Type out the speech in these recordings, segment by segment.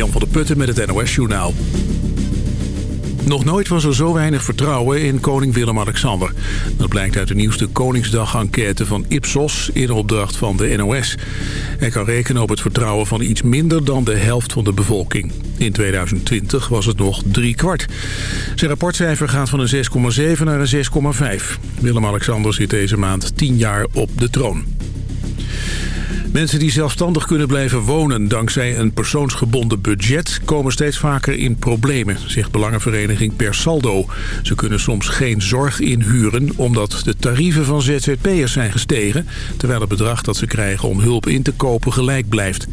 Jan van der Putten met het NOS-journaal. Nog nooit was er zo weinig vertrouwen in koning Willem-Alexander. Dat blijkt uit de nieuwste Koningsdag-enquête van Ipsos in opdracht van de NOS. Hij kan rekenen op het vertrouwen van iets minder dan de helft van de bevolking. In 2020 was het nog drie kwart. Zijn rapportcijfer gaat van een 6,7 naar een 6,5. Willem-Alexander zit deze maand 10 jaar op de troon. Mensen die zelfstandig kunnen blijven wonen dankzij een persoonsgebonden budget... komen steeds vaker in problemen, zegt belangenvereniging Per Saldo. Ze kunnen soms geen zorg inhuren omdat de tarieven van ZZP'ers zijn gestegen... terwijl het bedrag dat ze krijgen om hulp in te kopen gelijk blijft.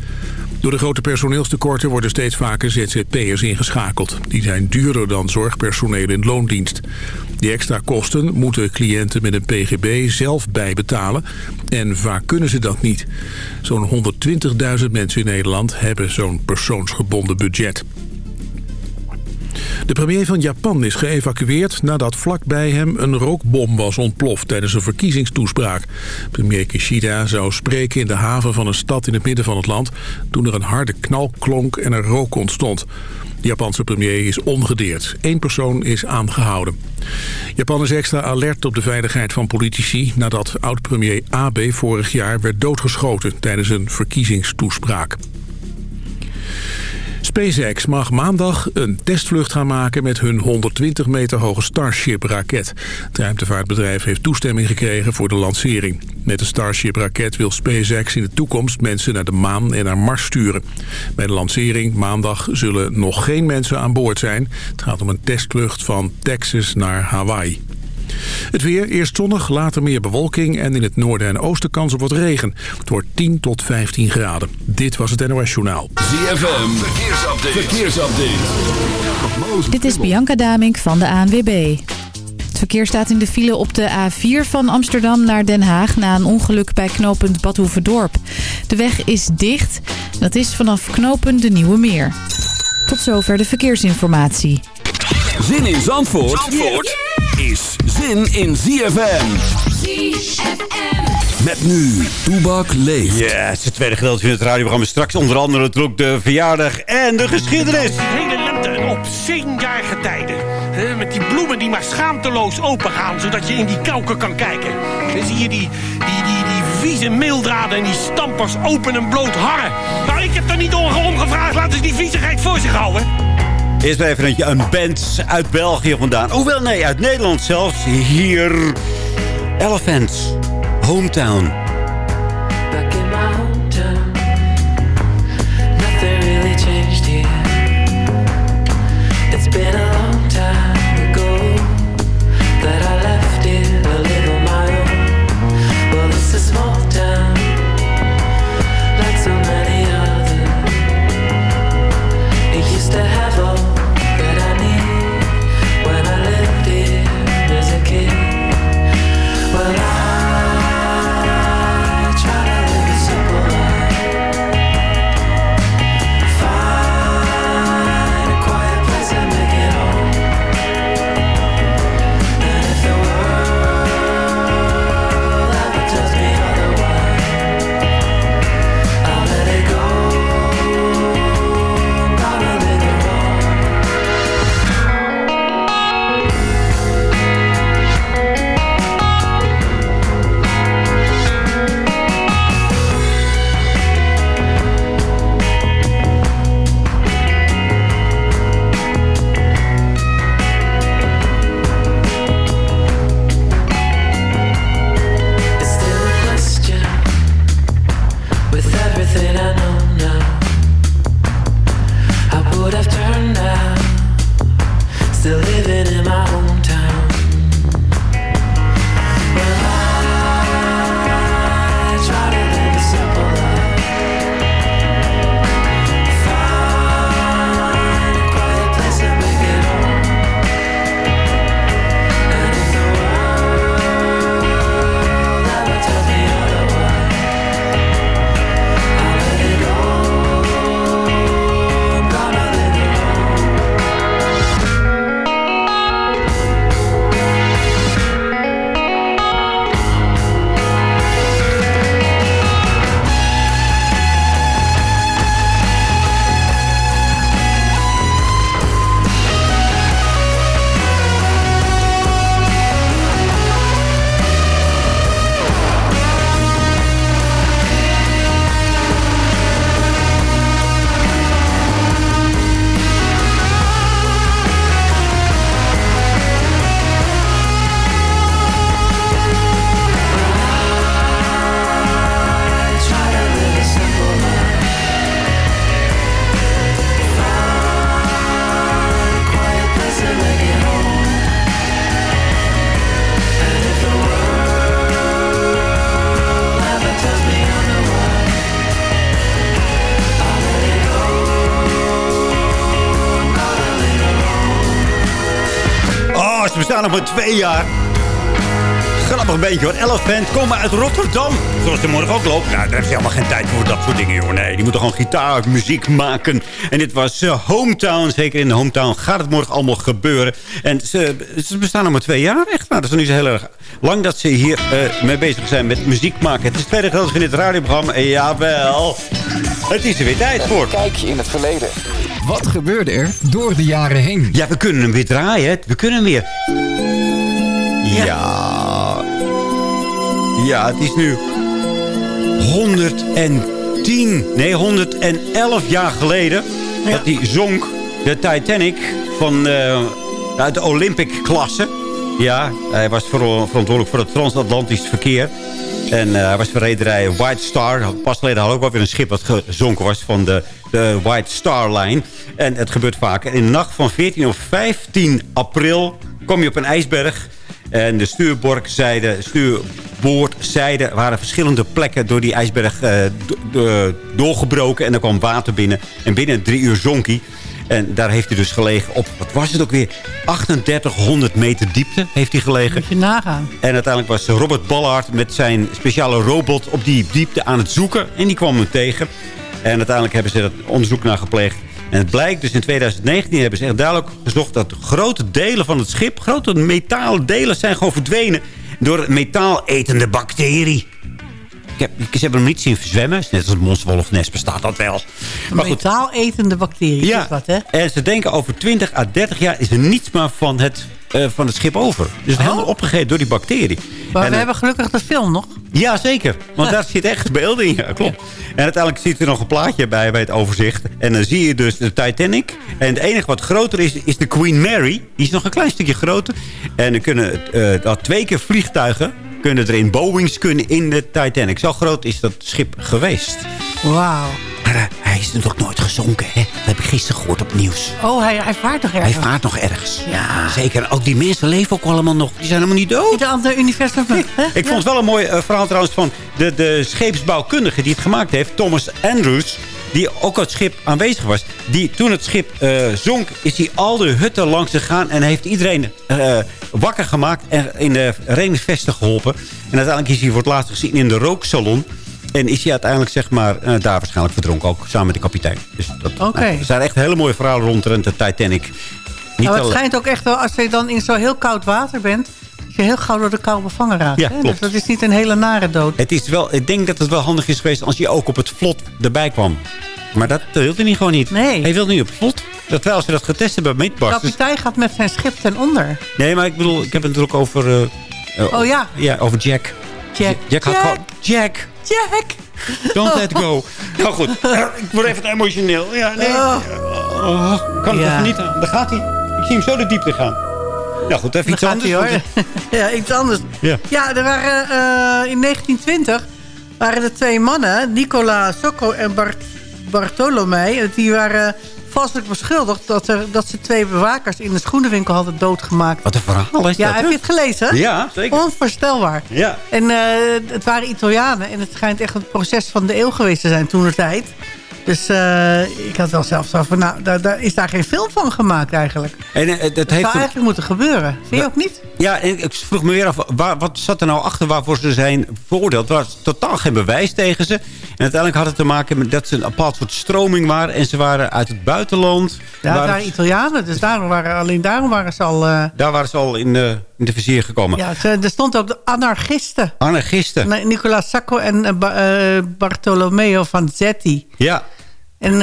Door de grote personeelstekorten worden steeds vaker ZZP'ers ingeschakeld. Die zijn duurder dan zorgpersoneel in loondienst. Die extra kosten moeten cliënten met een pgb zelf bijbetalen. En vaak kunnen ze dat niet. Zo'n 120.000 mensen in Nederland hebben zo'n persoonsgebonden budget. De premier van Japan is geëvacueerd nadat vlakbij hem een rookbom was ontploft tijdens een verkiezingstoespraak. Premier Kishida zou spreken in de haven van een stad in het midden van het land toen er een harde knal klonk en er rook ontstond. De Japanse premier is ongedeerd. Eén persoon is aangehouden. Japan is extra alert op de veiligheid van politici... nadat oud-premier Abe vorig jaar werd doodgeschoten tijdens een verkiezingstoespraak. SpaceX mag maandag een testvlucht gaan maken met hun 120 meter hoge Starship-raket. Het ruimtevaartbedrijf heeft toestemming gekregen voor de lancering. Met de Starship-raket wil SpaceX in de toekomst mensen naar de maan en naar Mars sturen. Bij de lancering maandag zullen nog geen mensen aan boord zijn. Het gaat om een testvlucht van Texas naar Hawaii. Het weer, eerst zonnig, later meer bewolking en in het noorden en oosten kans op wat regen. Het wordt 10 tot 15 graden. Dit was het NOS Journaal. ZFM, verkeersupdate. verkeersupdate. Dit is Bianca Damink van de ANWB. Het verkeer staat in de file op de A4 van Amsterdam naar Den Haag... na een ongeluk bij knooppunt Badhoevedorp. De weg is dicht. Dat is vanaf knooppunt de Nieuwe Meer. Tot zover de verkeersinformatie. Zin in Zandvoort, Zandvoort zin in ZFM. ZFM. Met nu, Toebak leeft. Ja, het is het tweede gedeelte van het radioprogramma. Straks onder andere natuurlijk de verjaardag en de geschiedenis. Hele lente op zevenjarige tijden. Met die bloemen die maar schaamteloos opengaan, zodat je in die kauken kan kijken. Dan zie je die, die, die, die vieze meeldraden en die stampers open en bloot harren. Nou, ik heb er niet om gevraagd. Laten ze die viezigheid voor zich houden. Eerst even een, band uit België vandaan. Hoewel, nee, uit Nederland zelfs. Hier, Elephants, Hometown. Bestaan nog maar twee jaar. Grappig beetje hoor. Elephant komen uit Rotterdam. Zoals de morgen ook loopt. Nou, daar heeft ze helemaal geen tijd voor dat soort dingen, joh. Nee, die moeten gewoon gitaarmuziek maken. En dit was uh, Hometown. Zeker in de Hometown gaat het morgen allemaal gebeuren. En ze, ze bestaan nog maar twee jaar, echt. Nou, dat is nu zo heel erg lang dat ze hier uh, mee bezig zijn met muziek maken. Het is het tweede in dit radioprogramma. Jawel, het is er weer tijd voor. Kijk je in het verleden. Wat gebeurde er door de jaren heen? Ja, we kunnen hem weer draaien. We kunnen hem weer. Ja. Ja, het is nu 110, nee 111 jaar geleden dat die zonk de Titanic van uh, uit de Olympic-klasse. Ja, hij was verantwoordelijk voor het transatlantisch verkeer. En uh, hij was van rederij White Star. Pas geleden had ook wel weer een schip wat gezonken was van de, de White Star Line. En het gebeurt vaak. En in de nacht van 14 of 15 april kom je op een ijsberg. En de stuurbordzijde, stuurboordzijde waren verschillende plekken door die ijsberg uh, doorgebroken. En er kwam water binnen. En binnen drie uur zonk hij. En daar heeft hij dus gelegen op, wat was het ook weer? 3800 meter diepte heeft hij gelegen. Moet je nagaan. En uiteindelijk was Robert Ballard met zijn speciale robot op die diepte aan het zoeken. En die kwam hem tegen. En uiteindelijk hebben ze dat onderzoek naar gepleegd. En het blijkt dus in 2019 hebben ze echt duidelijk gezocht... dat grote delen van het schip, grote metalen delen zijn gewoon verdwenen... door een metaaletende bacterie. Ik heb, ze hebben hem niet zien verzwemmen. Net als een monsterwolfnest bestaat dat wel. Maar metaaletende bacterie ja, is dat, hè? En ze denken over 20 à 30 jaar is er niets meer van het, uh, van het schip over. Dus oh. helemaal opgegeten door die bacterie. Maar en, we hebben gelukkig de film nog. Ja, zeker. Want daar zit echt beelden in. Ja, klopt. Ja. En uiteindelijk ziet er nog een plaatje bij, bij het overzicht. En dan zie je dus de Titanic. En het enige wat groter is, is de Queen Mary. Die is nog een klein stukje groter. En er kunnen uh, dat twee keer vliegtuigen kunnen er in Boeings kunnen in de Titanic. Zo groot is dat schip geweest. Wauw. Maar uh, hij is natuurlijk nooit gezonken, hè? Dat heb ik gisteren gehoord op het nieuws. Oh, hij, hij vaart nog ergens? Hij vaart nog ergens. Ja. Zeker. Ook die mensen leven ook allemaal nog. Die zijn helemaal niet dood. In universum. Ik, ik ja. vond het wel een mooi uh, verhaal trouwens van de, de scheepsbouwkundige die het gemaakt heeft. Thomas Andrews die ook op het schip aanwezig was. Die toen het schip uh, zonk, is hij al de hutten langs gegaan... en heeft iedereen uh, wakker gemaakt en in de reddingsvesten geholpen. En uiteindelijk is hij voor het laatst gezien in de rooksalon... En is hij uiteindelijk zeg maar, uh, daar waarschijnlijk verdronken ook, samen met de kapitein. Dus dat, okay. nou, er zijn echt hele mooie verhalen rond de Titanic. Niet nou, het schijnt ook echt wel, als je dan in zo heel koud water bent... dat je heel gauw door de kou bevangen raakt. Ja, hè? Dus dat is niet een hele nare dood. Het is wel, ik denk dat het wel handig is geweest als je ook op het vlot erbij kwam. Maar dat wilde hij gewoon niet. Nee. Hij wilde niet op vlot. Terwijl als ze dat getest hebben bij Meatbars. De kapitein dus... gaat met zijn schip ten onder. Nee, maar ik bedoel, ik heb het natuurlijk over... Uh, uh, oh ja. Ja, over Jack. Jack. Jack had gewoon... Jack. Jack. Don't let go. nou goed, ik word even emotioneel. Ja, nee. Oh. Oh, kan het ja. niet aan. Daar gaat hij. Ik zie hem zo de diepte gaan. Nou goed, even iets anders. Hoor. ja, iets anders. Ja, ja er waren uh, in 1920 waren er twee mannen, Nicola Socco en Bart Bartolomei. Die waren valselijk beschuldigd dat, er, dat ze twee bewakers in de schoenenwinkel hadden doodgemaakt. Wat een verhaal is ja, dat, heb je het gelezen? Ja, zeker. Onvoorstelbaar. Ja. En uh, het waren Italianen en het schijnt echt een proces van de eeuw geweest te zijn toen de tijd. Dus uh, ik had wel zelf zo van, nou, daar, daar, is daar geen film van gemaakt eigenlijk. En, uh, dat, dat heeft zou eigenlijk moeten gebeuren. Vind je ook niet? Ja, en ik vroeg me weer af, waar, wat zat er nou achter waarvoor ze zijn veroordeeld? Er was totaal geen bewijs tegen ze. En uiteindelijk had het te maken met dat ze een bepaald soort stroming waren. En ze waren uit het buitenland. Ja, waren Italianen, dus daarom waren, alleen daarom waren ze al... Uh... Daar waren ze al in de, in de vizier gekomen. Ja, ze, er stond ook de anarchisten. Anarchisten. Nicola Sacco en Bartolomeo Vanzetti. Ja. En uh,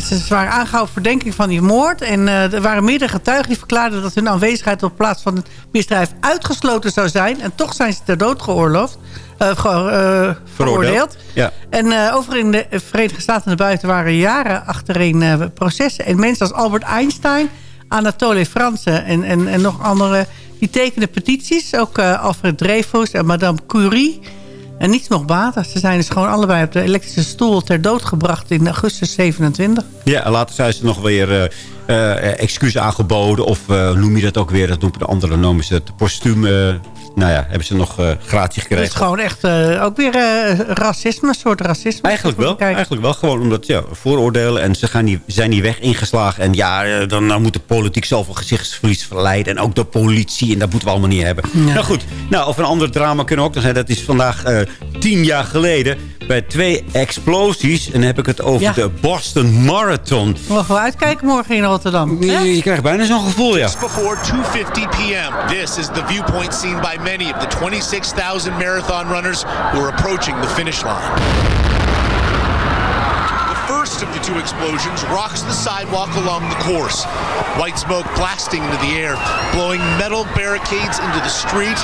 ze waren aangehouden op verdenking van die moord. En uh, er waren meerdere getuigen die verklaarden dat hun aanwezigheid op plaats van het misdrijf uitgesloten zou zijn. En toch zijn ze ter dood geoorloofd. Uh, ge, veroordeeld. Ja. En over in de Verenigde Staten en buiten waren jaren achtereen processen. En mensen als Albert Einstein, Anatole Fransen en, en, en nog andere... die tekenen petities. Ook Alfred Dreyfus en Madame Curie... En niets mocht baten. Ze zijn dus gewoon allebei op de elektrische stoel ter dood gebracht in augustus 27. Ja, later zijn ze nog weer uh, uh, excuus aangeboden. Of uh, noem je dat ook weer? Dat noemen de andere noemen ze het postuum nou ja, hebben ze nog uh, gratie gekregen. Het is gewoon echt uh, ook weer uh, racisme, een soort racisme. Eigenlijk wel, eigenlijk wel. Gewoon omdat, ja, vooroordelen en ze gaan die, zijn die weg ingeslagen. En ja, dan, dan moet de politiek zoveel gezichtsverlies verleiden. En ook de politie, en dat moeten we allemaal niet hebben. Ja. Nou goed, nou, over een ander drama kunnen we ook nog zijn. Dat is vandaag tien jaar geleden bij twee explosies. En dan heb ik het over ja. de Boston Marathon. Mogen we uitkijken morgen in Rotterdam? Je, je krijgt bijna zo'n gevoel, ja. before 2.50 p.m. This is the viewpoint seen by many of the 26,000 marathon runners who are approaching the finish line. First of the two explosions rocks the sidewalk along the course. White smoke blasting into the air, blowing metal barricades into the street,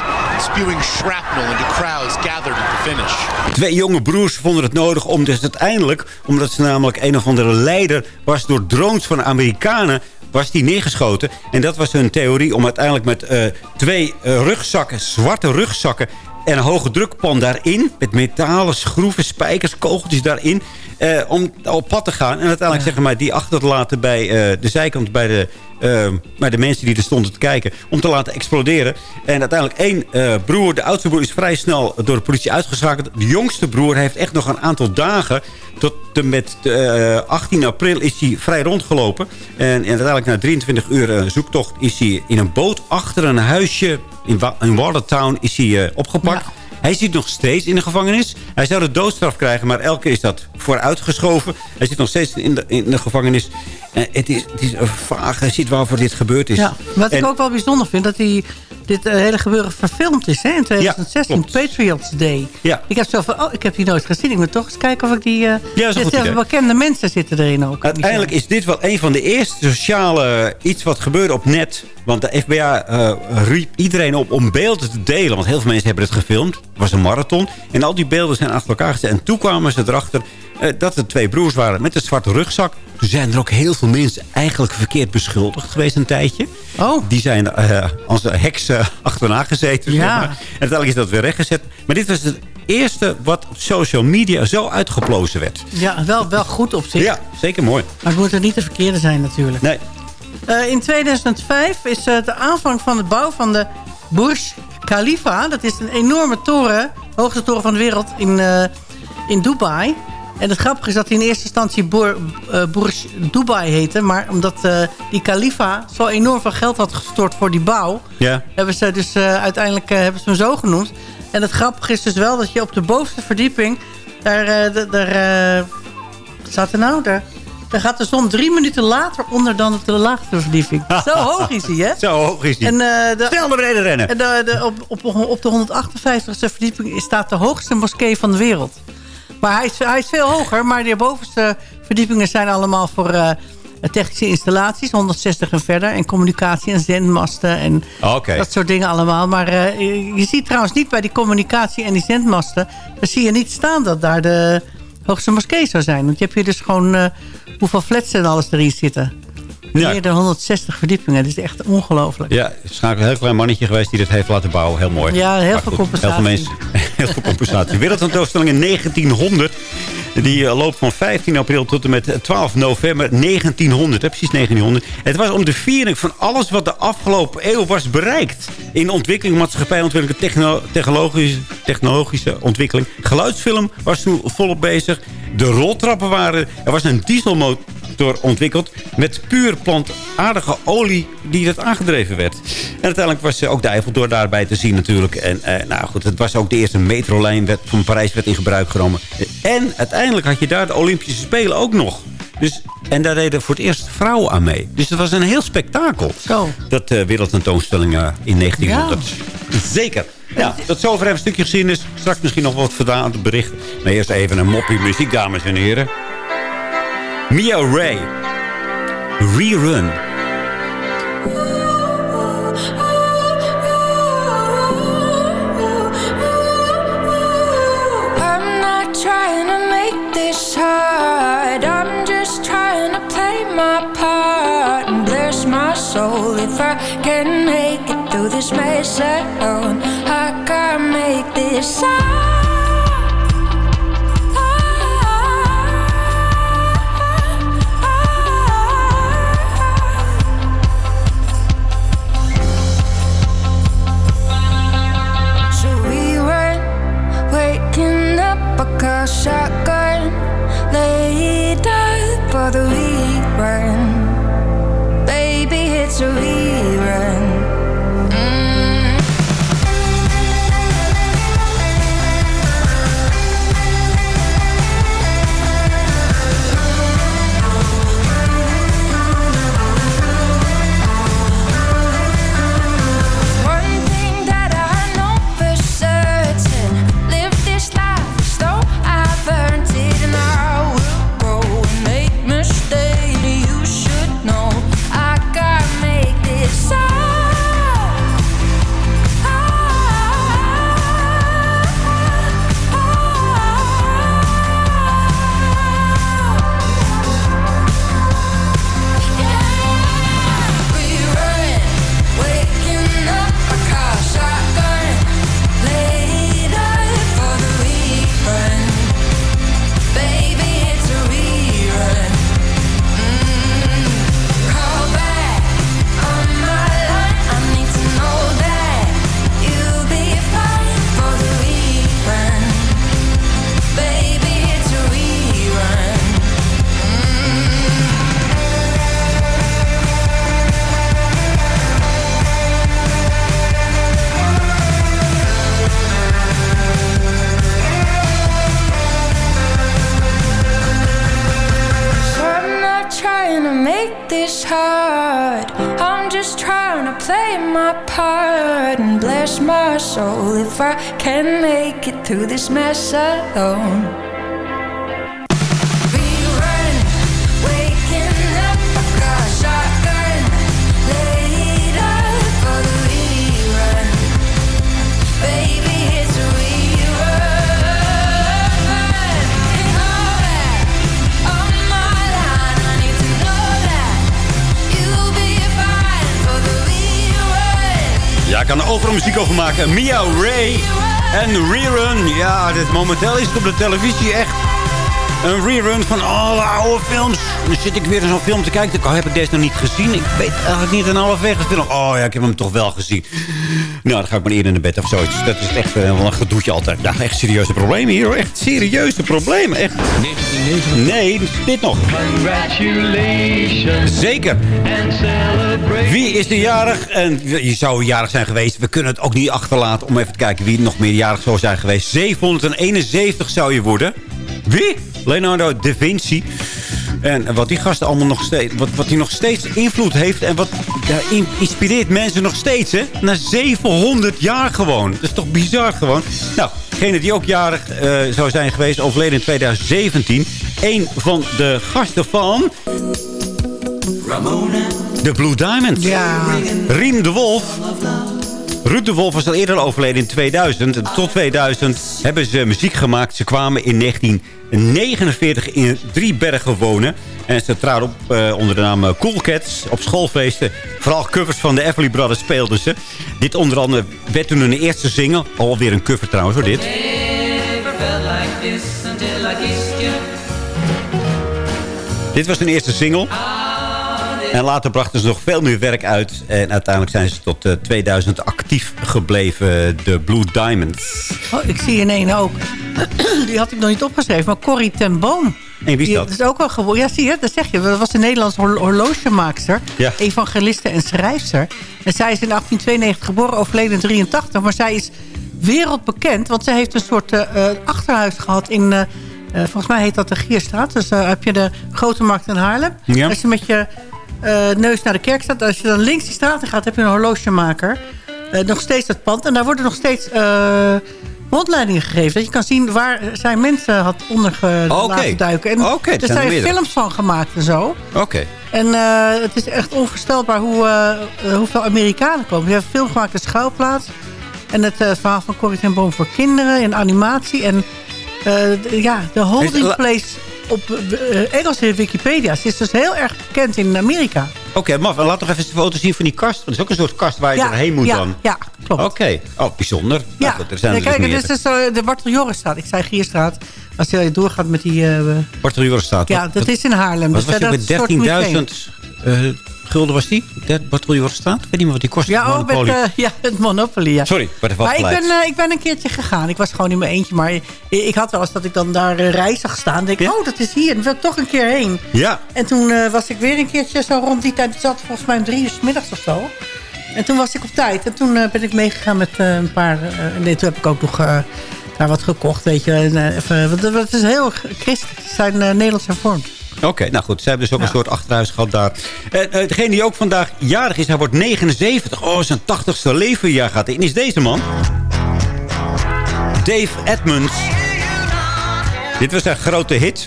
spewing shrapnel into crowds gathered at the finish. Twee jonge broers vonden het nodig om dus uiteindelijk, omdat ze namelijk een of andere leider was door drones van Amerikanen was die neergeschoten. En dat was hun theorie om uiteindelijk met uh, twee uh, rugzakken, zwarte rugzakken... en een hoge drukpan daarin, met metalen schroeven, spijkers, kogeltjes daarin... Uh, om op pad te gaan. En uiteindelijk zeggen maar die achter te laten bij de zijkant... bij de uh, maar de mensen die er stonden te kijken... om te laten exploderen. En uiteindelijk één uh, broer, de oudste broer... is vrij snel door de politie uitgeschakeld. De jongste broer heeft echt nog een aantal dagen... tot en met uh, 18 april is hij vrij rondgelopen. En, en uiteindelijk na 23 uur zoektocht... is hij in een boot achter een huisje in, in Watertown is hij, opgepakt... Ja. Hij zit nog steeds in de gevangenis. Hij zou de doodstraf krijgen, maar elke keer is dat vooruitgeschoven. Hij zit nog steeds in de, in de gevangenis. En het, is, het is een vage ziet waarvoor dit gebeurd is. Ja, wat ik ook wel bijzonder vind, dat hij dit uh, hele gebeuren verfilmd is hè, in 2016, ja, Patriots Day. Ja. Ik heb zo van, oh, ik heb die nooit gezien. Ik moet toch eens kijken of ik die... Uh, ja, bekende mensen zitten erin ook. Uiteindelijk is dit wel een van de eerste sociale iets wat gebeurde op net. Want de FBI uh, riep iedereen op om beelden te delen. Want heel veel mensen hebben het gefilmd. Het was een marathon. En al die beelden zijn achter elkaar gezet. En toen kwamen ze erachter dat het twee broers waren met een zwarte rugzak. Toen zijn er ook heel veel mensen eigenlijk verkeerd beschuldigd geweest een tijdje. Oh. Die zijn uh, als heksen achterna gezeten. Ja. Zeg maar. En uiteindelijk is dat weer rechtgezet. Maar dit was het eerste wat op social media zo uitgeplozen werd. Ja, wel, wel goed op zich. Ja, zeker mooi. Maar het moet er niet de verkeerde zijn natuurlijk. Nee. Uh, in 2005 is uh, de aanvang van de bouw van de Burj Khalifa. Dat is een enorme toren, hoogste toren van de wereld in, in Dubai. En het grappige is dat hij in eerste instantie uh, Burj Dubai heette. Maar omdat uh, die Khalifa zo enorm veel geld had gestort voor die bouw... Ja. hebben ze dus uh, uiteindelijk hebben ze hem zo genoemd. En het grappige is dus wel dat je op de bovenste verdieping... daar, daar wat staat er nou? Daar, daar gaat de zon drie minuten later onder dan op de laagste verdieping. Zo hoog is hij, hè? Zo hoog is hij. En, uh, de, Snel naar beneden rennen. En de, de, op, op, op de 158ste verdieping staat de hoogste moskee van de wereld. Maar hij is, hij is veel hoger. Maar de bovenste verdiepingen zijn allemaal voor uh, technische installaties. 160 en verder. En communicatie en zendmasten. En dat soort dingen allemaal. Maar uh, je ziet trouwens niet bij die communicatie en die zendmasten. Daar zie je niet staan dat daar de hoogste moskee zou zijn. Want je hebt hier dus gewoon uh, hoeveel flats en alles erin zitten. Ja. Meer dan 160 verdiepingen. Dat is echt ongelooflijk. Ja, het is een heel klein mannetje geweest die dit heeft laten bouwen. Heel mooi. Ja, heel veel compensatie. Heel veel, mensen, heel veel compensatie. Wereldtentoonstelling in 1900. Die uh, loopt van 15 april tot en met 12 november 1900. precies 1900. Het was om de viering van alles wat de afgelopen eeuw was bereikt. In ontwikkeling, maatschappij, techno technologische, technologische ontwikkeling. Geluidsfilm was toen volop bezig. De roltrappen waren... Er was een dieselmotor ontwikkeld... met puur plantaardige olie die dat aangedreven werd. En uiteindelijk was ook de Eiffeltoren daarbij te zien natuurlijk. En eh, nou goed, het was ook de eerste metrolijn van Parijs werd in gebruik genomen. En uiteindelijk had je daar de Olympische Spelen ook nog. Dus, en daar deden voor het eerst vrouwen aan mee. Dus het was een heel spektakel. Zo. Dat uh, wereldtentoonstelling uh, in 1900. Ja. Zeker. Ja, tot zover even een stukje geschiedenis. Straks misschien nog wat verdaan bericht. Maar eerst even een moppie muziek, dames en heren. Mia Ray. Rerun. I'm not trying to make this hard. I'm just trying to play my part and bless my soul. If I can make it through this mess alone, I can't make this sound. shine. That you'll be fine for the rerun. Ja, ik kan er overal muziek over maken. Mia Ray en Rerun. Ja, dit, momenteel is het op de televisie echt een rerun van alle oude films. Dan zit ik weer in zo'n film te kijken. Oh, heb ik deze nog niet gezien? Ik weet eigenlijk niet een halfweg film. Oh ja, ik heb hem toch wel gezien. Nou, dan ga ik maar eerder naar bed of zoiets. Dat is echt eh, wel een gedoetje altijd. Ja, echt serieuze problemen hier. hoor. Echt serieuze problemen. Echt. 1990. Nee, dit nog. Congratulations Zeker. Wie is er jarig? En je zou jarig zijn geweest. We kunnen het ook niet achterlaten om even te kijken wie nog meer jarig zou zijn geweest. 771 zou je worden. Wie? Leonardo da Vinci. En wat die gasten allemaal nog steeds... Wat, wat die nog steeds invloed heeft... en wat ja, in- inspireert mensen nog steeds, hè? Na 700 jaar gewoon. Dat is toch bizar gewoon? Nou, degene die ook jarig eh, zou zijn geweest... overleden in 2017. Een van de gasten van... De Blue Diamond. Ja. Riem de Wolf. Ruud de Wolf was al eerder overleden in 2000. En Tot 2000 hebben ze muziek gemaakt. Ze kwamen in 1949 in Driebergen wonen. En ze traden op eh, onder de naam eh, Cool Cats op schoolfeesten. Vooral covers van de Everly Brothers speelden ze. Dit onder andere werd toen hun eerste single. Alweer een cover trouwens hoor dit. Dit was hun eerste single. En later brachten ze nog veel meer werk uit. En uiteindelijk zijn ze tot eh, 2000 actief gebleven. De Blue Diamonds. Oh, ik zie in één ook. Die had ik nog niet opgeschreven. Maar Corrie ten Boom. En wie is Die dat? is ook wel geboren. Ja, zie je, dat zeg je. Dat was een Nederlandse hor- horlogemaakster. Ja. Evangeliste en schrijfster. En zij is in 1892 geboren, overleden in 83. Maar zij is wereldbekend. Want zij heeft een soort eh, eh, achterhuis gehad in... eh, eh, volgens mij heet dat de Gierstraat. Dus eh, heb je de Grote Markt in Haarlem. Ja. Als je met je eh, neus naar de kerk staat... als je dan links die straat in gaat, heb je een horlogemaker. Eh, nog steeds dat pand. En daar worden nog steeds... eh, rondleidingen gegeven. Dat je kan zien waar zijn mensen had onder ge- Oké. laten duiken. En er zijn er films van gemaakt en zo. Oké. En het is echt onvoorstelbaar hoe, hoeveel Amerikanen komen. Je hebt een film gemaakt, De Schuilplaats. En het verhaal van Corrie ten Boom voor kinderen in animatie. En ja, de holding la- place op eh, Engels in Wikipedia. Ze is dus heel erg bekend in Amerika. Oké, Maf, en laat nog even een foto zien van die kast. Want het is ook een soort kast waar je doorheen moet ja, dan. Ja, klopt. Oké. Oh, bijzonder. Ja, Nou, er zijn Ja, er dus kijk, meer. dit is eh, de Bartel Jorisstraat. Ik zei Gierstraat. Als je doorgaat met die... eh, Bartel ja, dat is in Haarlem. Wat Dus, was eh, dat soort museum. met 13.000 eh, gulden was die? Der- Bartel Jorenstaat? Ik weet niet meer wat die kost. Ja, oh, met, Monopoly. eh, ja, het Monopoly. Ja. Sorry, ik even Maar ik ben, eh, ik ben een keertje gegaan. Ik was gewoon in mijn eentje. Maar ik, ik had wel eens dat ik dan daar uh, rij zag staan. En denk, Ja? oh, dat is hier. Dan wil ik toch een keer heen. Ja. En toen eh, was ik weer een keertje zo rond die tijd. Het zat volgens mij om drie uur 's middags of zo. En toen was ik op tijd. En toen ben ik meegegaan met eh, een paar... eh, nee, toen heb ik ook nog eh, daar wat gekocht, weet je. En, even, want het- het is heel christelijk. Ze zijn uh, Nederlands hervormd. Oké, nou goed. Ze hebben dus ook een soort achterhuis gehad daar. En eh, degene die ook vandaag jarig is, hij wordt 79. Oh, zijn 80ste levenjaar gaat in. Is deze man? Dave Edmunds. Dit was zijn grote hit.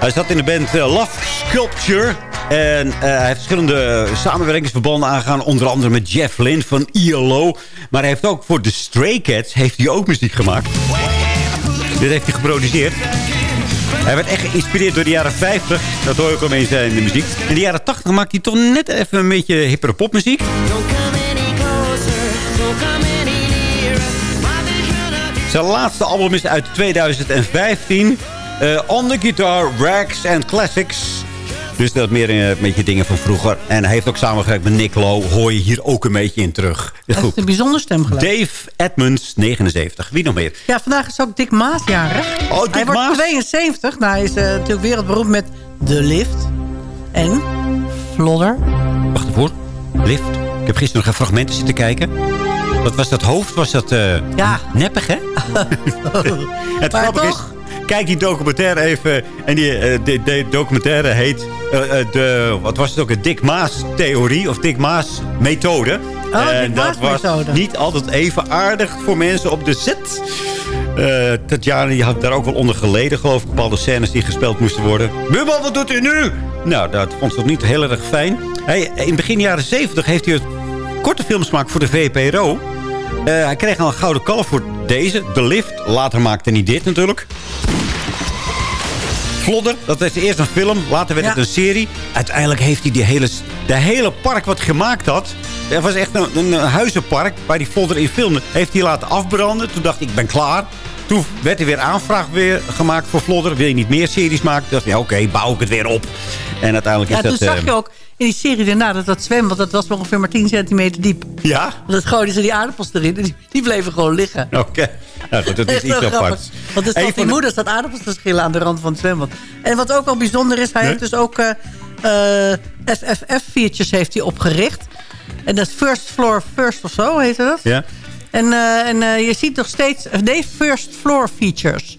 Hij zat in de band eh, Love Sculpture. En eh, hij heeft verschillende samenwerkingsverbanden aangegaan. Onder andere met Jeff Lynne van ILO. Maar hij heeft ook voor de Stray Cats heeft hij ook muziek gemaakt. Dit heeft hij geproduceerd. Hij werd echt geïnspireerd door de jaren 50. Dat hoor ik ook in zijn muziek. In de jaren 80 maakte hij toch net even een beetje hippere popmuziek. Zijn laatste album is uit 2015. Eh, On the Guitar, Rags and Classics. Dus dat meer eh, een beetje dingen van vroeger. En hij heeft ook samengewerkt met Nick Lowe. Hoor je hier ook een beetje in terug. Dat is een bijzonder stemgeluid. Dave Edmunds, 79. Wie nog meer? Ja, vandaag is ook Dick Maas jarig. Oh, Dick hij wordt Maas? 72. Nou, hij is eh, natuurlijk wereldberoemd met The Lift. En Flodder. Wacht ervoor. Lift. Ik heb gisteren nog even fragmenten zitten kijken. Wat was dat hoofd? Was dat eh Ja. neppig, hè? het Maar grappige is... kijk die documentaire even. En die, eh, de, de documentaire heet... eh, eh, de, wat was het ook? De Dick Maas-theorie of Dick Maas-methode. Oh, en dat was niet altijd even aardig voor mensen op de set. Eh Tatjana die had daar ook wel onder geleden, geloof ik. Bepaalde scènes die gespeeld moesten worden. Bubbel, wat doet u nu? Nou, dat vond ze niet heel erg fijn. Hij, in begin jaren 70 heeft hij het korte films gemaakt voor de VPRO. Eh, hij kreeg al een gouden kalf voor deze, The Lift. Later maakte hij dit natuurlijk. Vlodder, dat was eerst een film. Later werd Ja. het een serie. Uiteindelijk heeft hij die hele, de hele park wat hij gemaakt had... Het was echt een, een huizenpark waar hij Vlodder in filmde. Heeft hij laten afbranden. Toen dacht ik, ik ben klaar. Toen werd er weer aanvraag weer gemaakt voor Vlodder. Wil je niet meer series maken? Toen dacht ik, ja, oké, bouw ik het weer op. En uiteindelijk Ja, is toen dat... zag eh, je ook in die serie daarna dat dat zwembad... dat was ongeveer maar 10 centimeter diep. Ja? Want dat gooiden ze die aardappels erin en die, die bleven gewoon liggen. Oké. Nou goed, dat is iets heel grappig. Want er staat die de- moeder staat aardappels te schillen aan de rand van het zwembad. En wat ook wel bijzonder is, hij Nee? heeft dus ook eh, eh, FFF-features heeft hij opgericht. En dat is First Floor First of zo heette dat. Ja? En, eh, en je ziet nog steeds... Nee, First Floor Features.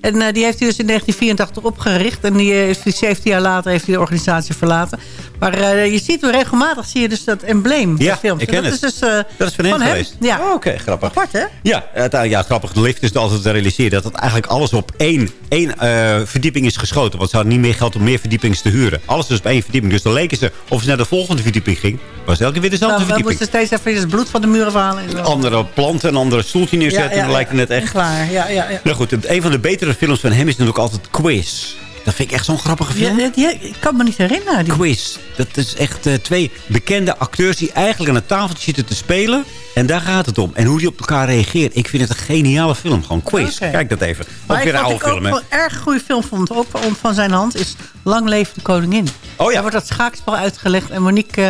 En die heeft hij dus in 1984 opgericht. En die heeft hij 17 jaar later heeft hij de organisatie verlaten. Maar eh, je ziet regelmatig zie je dus dat embleem Ja, in films. ik En ken dat het. Is dus, eh, Dat is van hem geweest? Ja. Oh, Oké, grappig. Apart, hè? Ja, ja, grappig. De lift is het altijd te realiseren dat het eigenlijk alles op één, één eh, verdieping is geschoten. Want ze hadden niet meer geld om meer verdiepingen te huren. Alles is op één verdieping. Dus dan leken ze of ze naar de volgende verdieping ging. Was elke weer dezelfde Nou, we verdieping. moesten steeds even het bloed van de muren verhalen. en zo. Andere planten, een andere stoeltje neerzetten. dan lijkt het net echt. Klaar, ja, ja, ja. Nou goed, een van de betere films van hem is natuurlijk altijd Quiz. Dat vind ik echt zo'n grappige film. Ja, ik kan me niet herinneren. Die... Quiz. Dat is echt eh, twee bekende acteurs die eigenlijk aan het tafeltje zitten te spelen. En daar gaat het om. En hoe die op elkaar reageert. Ik vind het een geniale film. Gewoon Quiz. Kijk dat even. Maar ook weer ik, een wat oude ik ook film, hè? wel een erg goede film vond, ook van- zijn hand, is Lang Leef de Koningin. Oh ja. Daar wordt dat schaakspel uitgelegd. En Monique,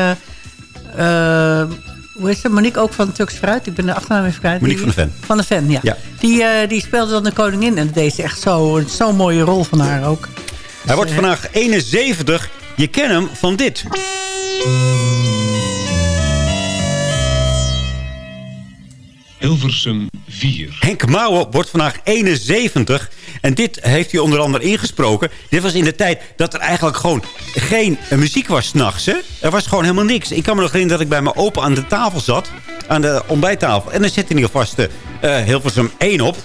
eh, eh, hoe is het? Monique ook van Turks Fruit. Ik ben de achternaam even kwijt. Monique van de Ven. Van de Ven, ja. Ja. Die, die speelde dan de koningin. En dat deed ze echt zo- zo'n mooie rol van haar ook. Hij wordt eh, vandaag 71. Je kent hem van dit. Hilversum 4. Henk Mouwen wordt vandaag 71. En dit heeft hij onder andere ingesproken. Dit was in de tijd dat er eigenlijk gewoon geen eh, muziek was s'nachts. hè. Er was gewoon helemaal niks. Ik kan me nog herinneren dat ik bij mijn opa aan de tafel zat. Aan de ontbijttafel. En dan zette hij alvast uh, Hilversum 1 op.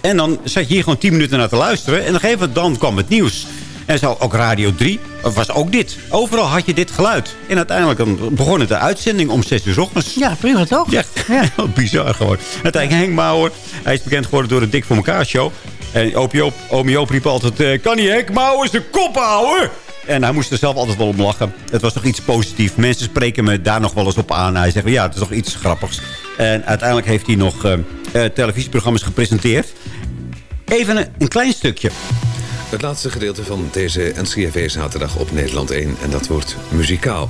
En dan zat je hier gewoon 10 minuten naar te luisteren. En op een gegeven moment dan kwam het nieuws. En zo ook Radio 3 was ook dit. Overal had je dit geluid. En uiteindelijk begon het de uitzending om 6 uur 's ochtends. Ja, prima toch? Ja, heel bizar gewoon. Uiteindelijk Henk Mouwer. Hij is bekend geworden door de Dik voor elkaar show. En Oom Joop, riep altijd... eh, kan die Henk Mouwer zijn kop houden? En hij moest er zelf altijd wel om lachen. Het was toch iets positiefs. Mensen spreken me daar nog wel eens op aan. Hij zegt, ja, het is toch iets grappigs. En uiteindelijk heeft hij nog eh, televisieprogramma's gepresenteerd. Even een, een klein stukje. Het laatste gedeelte van deze NCRV zaterdag op Nederland 1 en dat wordt muzikaal.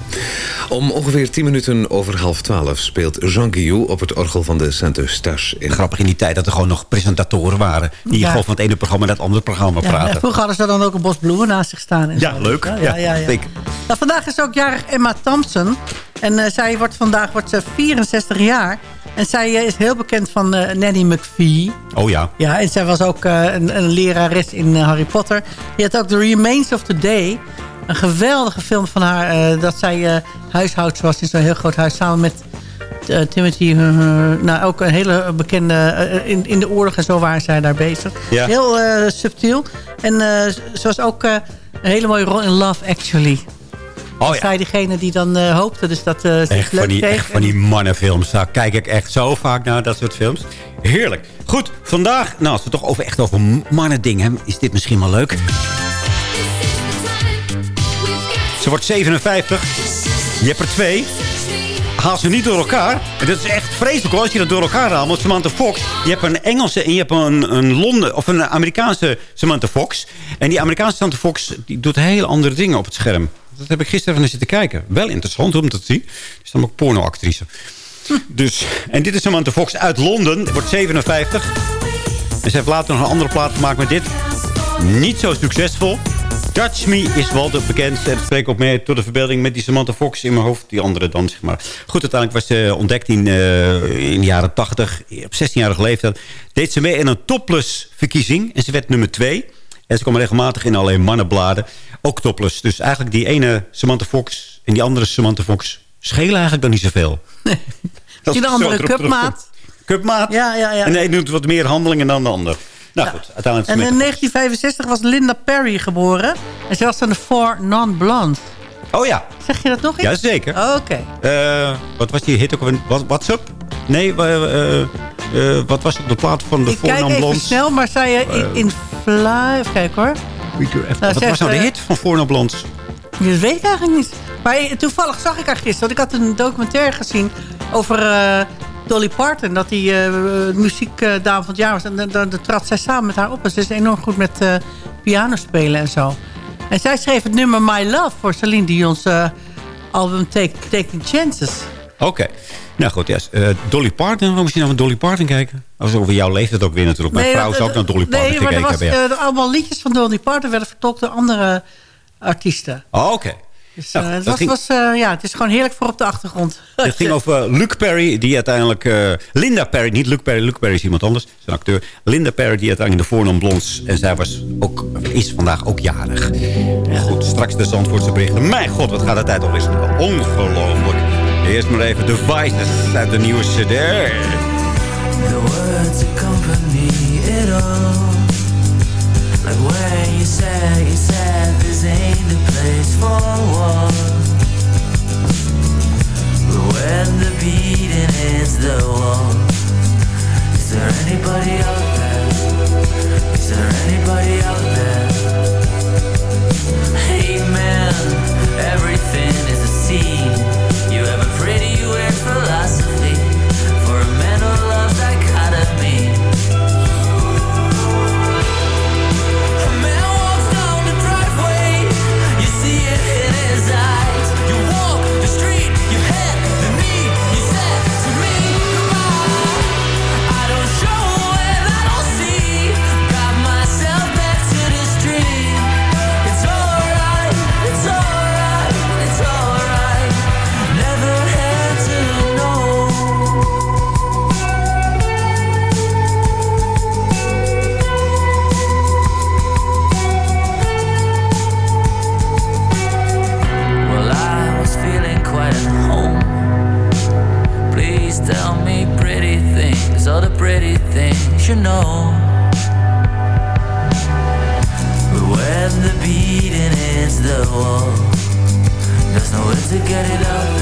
Om ongeveer 10 minuten over half 12 speelt Jean Guillou op het orgel van de Saint-Eustache in. Grappig in die tijd dat er gewoon nog presentatoren waren. Die Ja. gewoon van het ene programma naar het andere programma Ja, praten. en vroeger hadden ze dan ook een bos bloemen naast zich staan. En Ja, zo. leuk. Ja, Ja, ja, ja, ja. Nou, vandaag is ook jarig Emma Thompson. En eh, zij wordt vandaag wordt ze 64 jaar. En zij eh, is heel bekend van eh, Nanny McPhee. Oh ja. Ja, en zij was ook eh, een, een lerares in Harry Potter. Die had ook The Remains of the Day. Een geweldige film van haar. dat zij huishoudster was in zo'n heel groot huis. Samen met Timothy. nou, ook een hele bekende... in, in de oorlog en zo waren zij daar bezig. Ja. Heel subtiel. En ze was ook een hele mooie rol in Love Actually. Oh ja. zij diegene die dan eh, hoopte dus dat ze Echt van, leuk die, echt van die mannenfilms. Daar kijk ik echt zo vaak naar, dat soort films. Heerlijk. Goed, vandaag, nou, als we toch over, echt over mannen dingen hebben... is dit misschien wel leuk. Ze wordt 57. Je hebt er twee. Haal ze niet door elkaar. En dat is echt vreselijk hoor, als je dat door elkaar haalt. Want Samantha Fox, je hebt een Engelse en je hebt een, een Londen... of een Amerikaanse Samantha Fox. En die Amerikaanse Samantha Fox die doet hele andere dingen op het scherm. Dat heb ik gisteren even naar zitten kijken. Wel interessant om dat te zien. Is dan ook pornoactrice. Dus, en dit is Samantha Fox uit Londen. Wordt 57. En ze heeft later nog een andere plaat gemaakt met dit. Niet zo succesvol. Touch Me is wel de bekendste. En dat spreekt ook mee door de verbeelding met die Samantha Fox in mijn hoofd. Die andere dan, zeg maar. Goed, uiteindelijk was ze ontdekt in, eh, in de jaren 80. Op 16-jarige leeftijd deed ze mee in een topless verkiezing. En ze werd nummer 2. En ze komen regelmatig in alleen mannenbladen. Ook topless. Dus eigenlijk die ene Samantha Fox en die andere Samantha Fox... schelen eigenlijk dan niet zoveel. Nee. Die de andere cupmaat. Cupmaat? Ja, ja, ja. En de een doet wat meer handelingen dan de ander. Nou Ja. goed, uiteindelijk... En in 1965 was Linda Perry geboren. En ze was dan de Four Non-Blondes. Oh ja. Zeg je dat nog eens? Jazeker. Oh, Oké. Eh, wat was die hit ook? What's up? Nee, eh, eh, eh, wat was het? De plaat van de Ik kijk Voornaam even snel, maar zei je in, in Fly... Even kijken hoor. Wat zegt, was nou de eh, hit van Voornaam Blondes? Dat weet ik eigenlijk niet. Maar eh, toevallig zag ik haar gisteren. Want ik had een documentaire gezien over eh, Dolly Parton. Dat die eh muziekdame van het jaar was. En dan, trad zij samen met haar op. En ze is enorm goed met eh, piano spelen en zo. En zij schreef het nummer My Love voor Celine Dion's eh, album Take, Taking Chances. Oké. Nou goed, ja. eh, Dolly Parton. Waarom moest je nou naar Dolly Parton kijken? Als over jouw leeftijd ook weer natuurlijk. Mijn Nee, vrouw zou ook naar Dolly Parton Nee, gekeken was, hebben. ja. eh, allemaal liedjes van Dolly Parton werden vertolkt door andere artiesten. Oh, Oké. Dus, Nou, eh, het, dat was, ging- was, eh, ja, het is gewoon heerlijk voor op de achtergrond. Het ging over Luke Perry, die uiteindelijk... eh, Linda Perry, niet Luke Perry. Luke Perry is iemand anders. Is een acteur. Linda Perry, die uiteindelijk de voornaam Blondes. En zij was ook, is vandaag ook jarig. Goed, straks de Zandvoortse berichten. Mijn god, wat gaat de tijd al eens. Ongelooflijk. Eerst maar even de Vices uit de nieuwe cd. The words accompany it all. Like when you said, you said this ain't the place for war. When the beating hits the wall, is there anybody out there? Is there anybody out there? Hey man, everything is a scene philosophy. Pretty things you know. But when the beating hits the wall, there's no way to get it out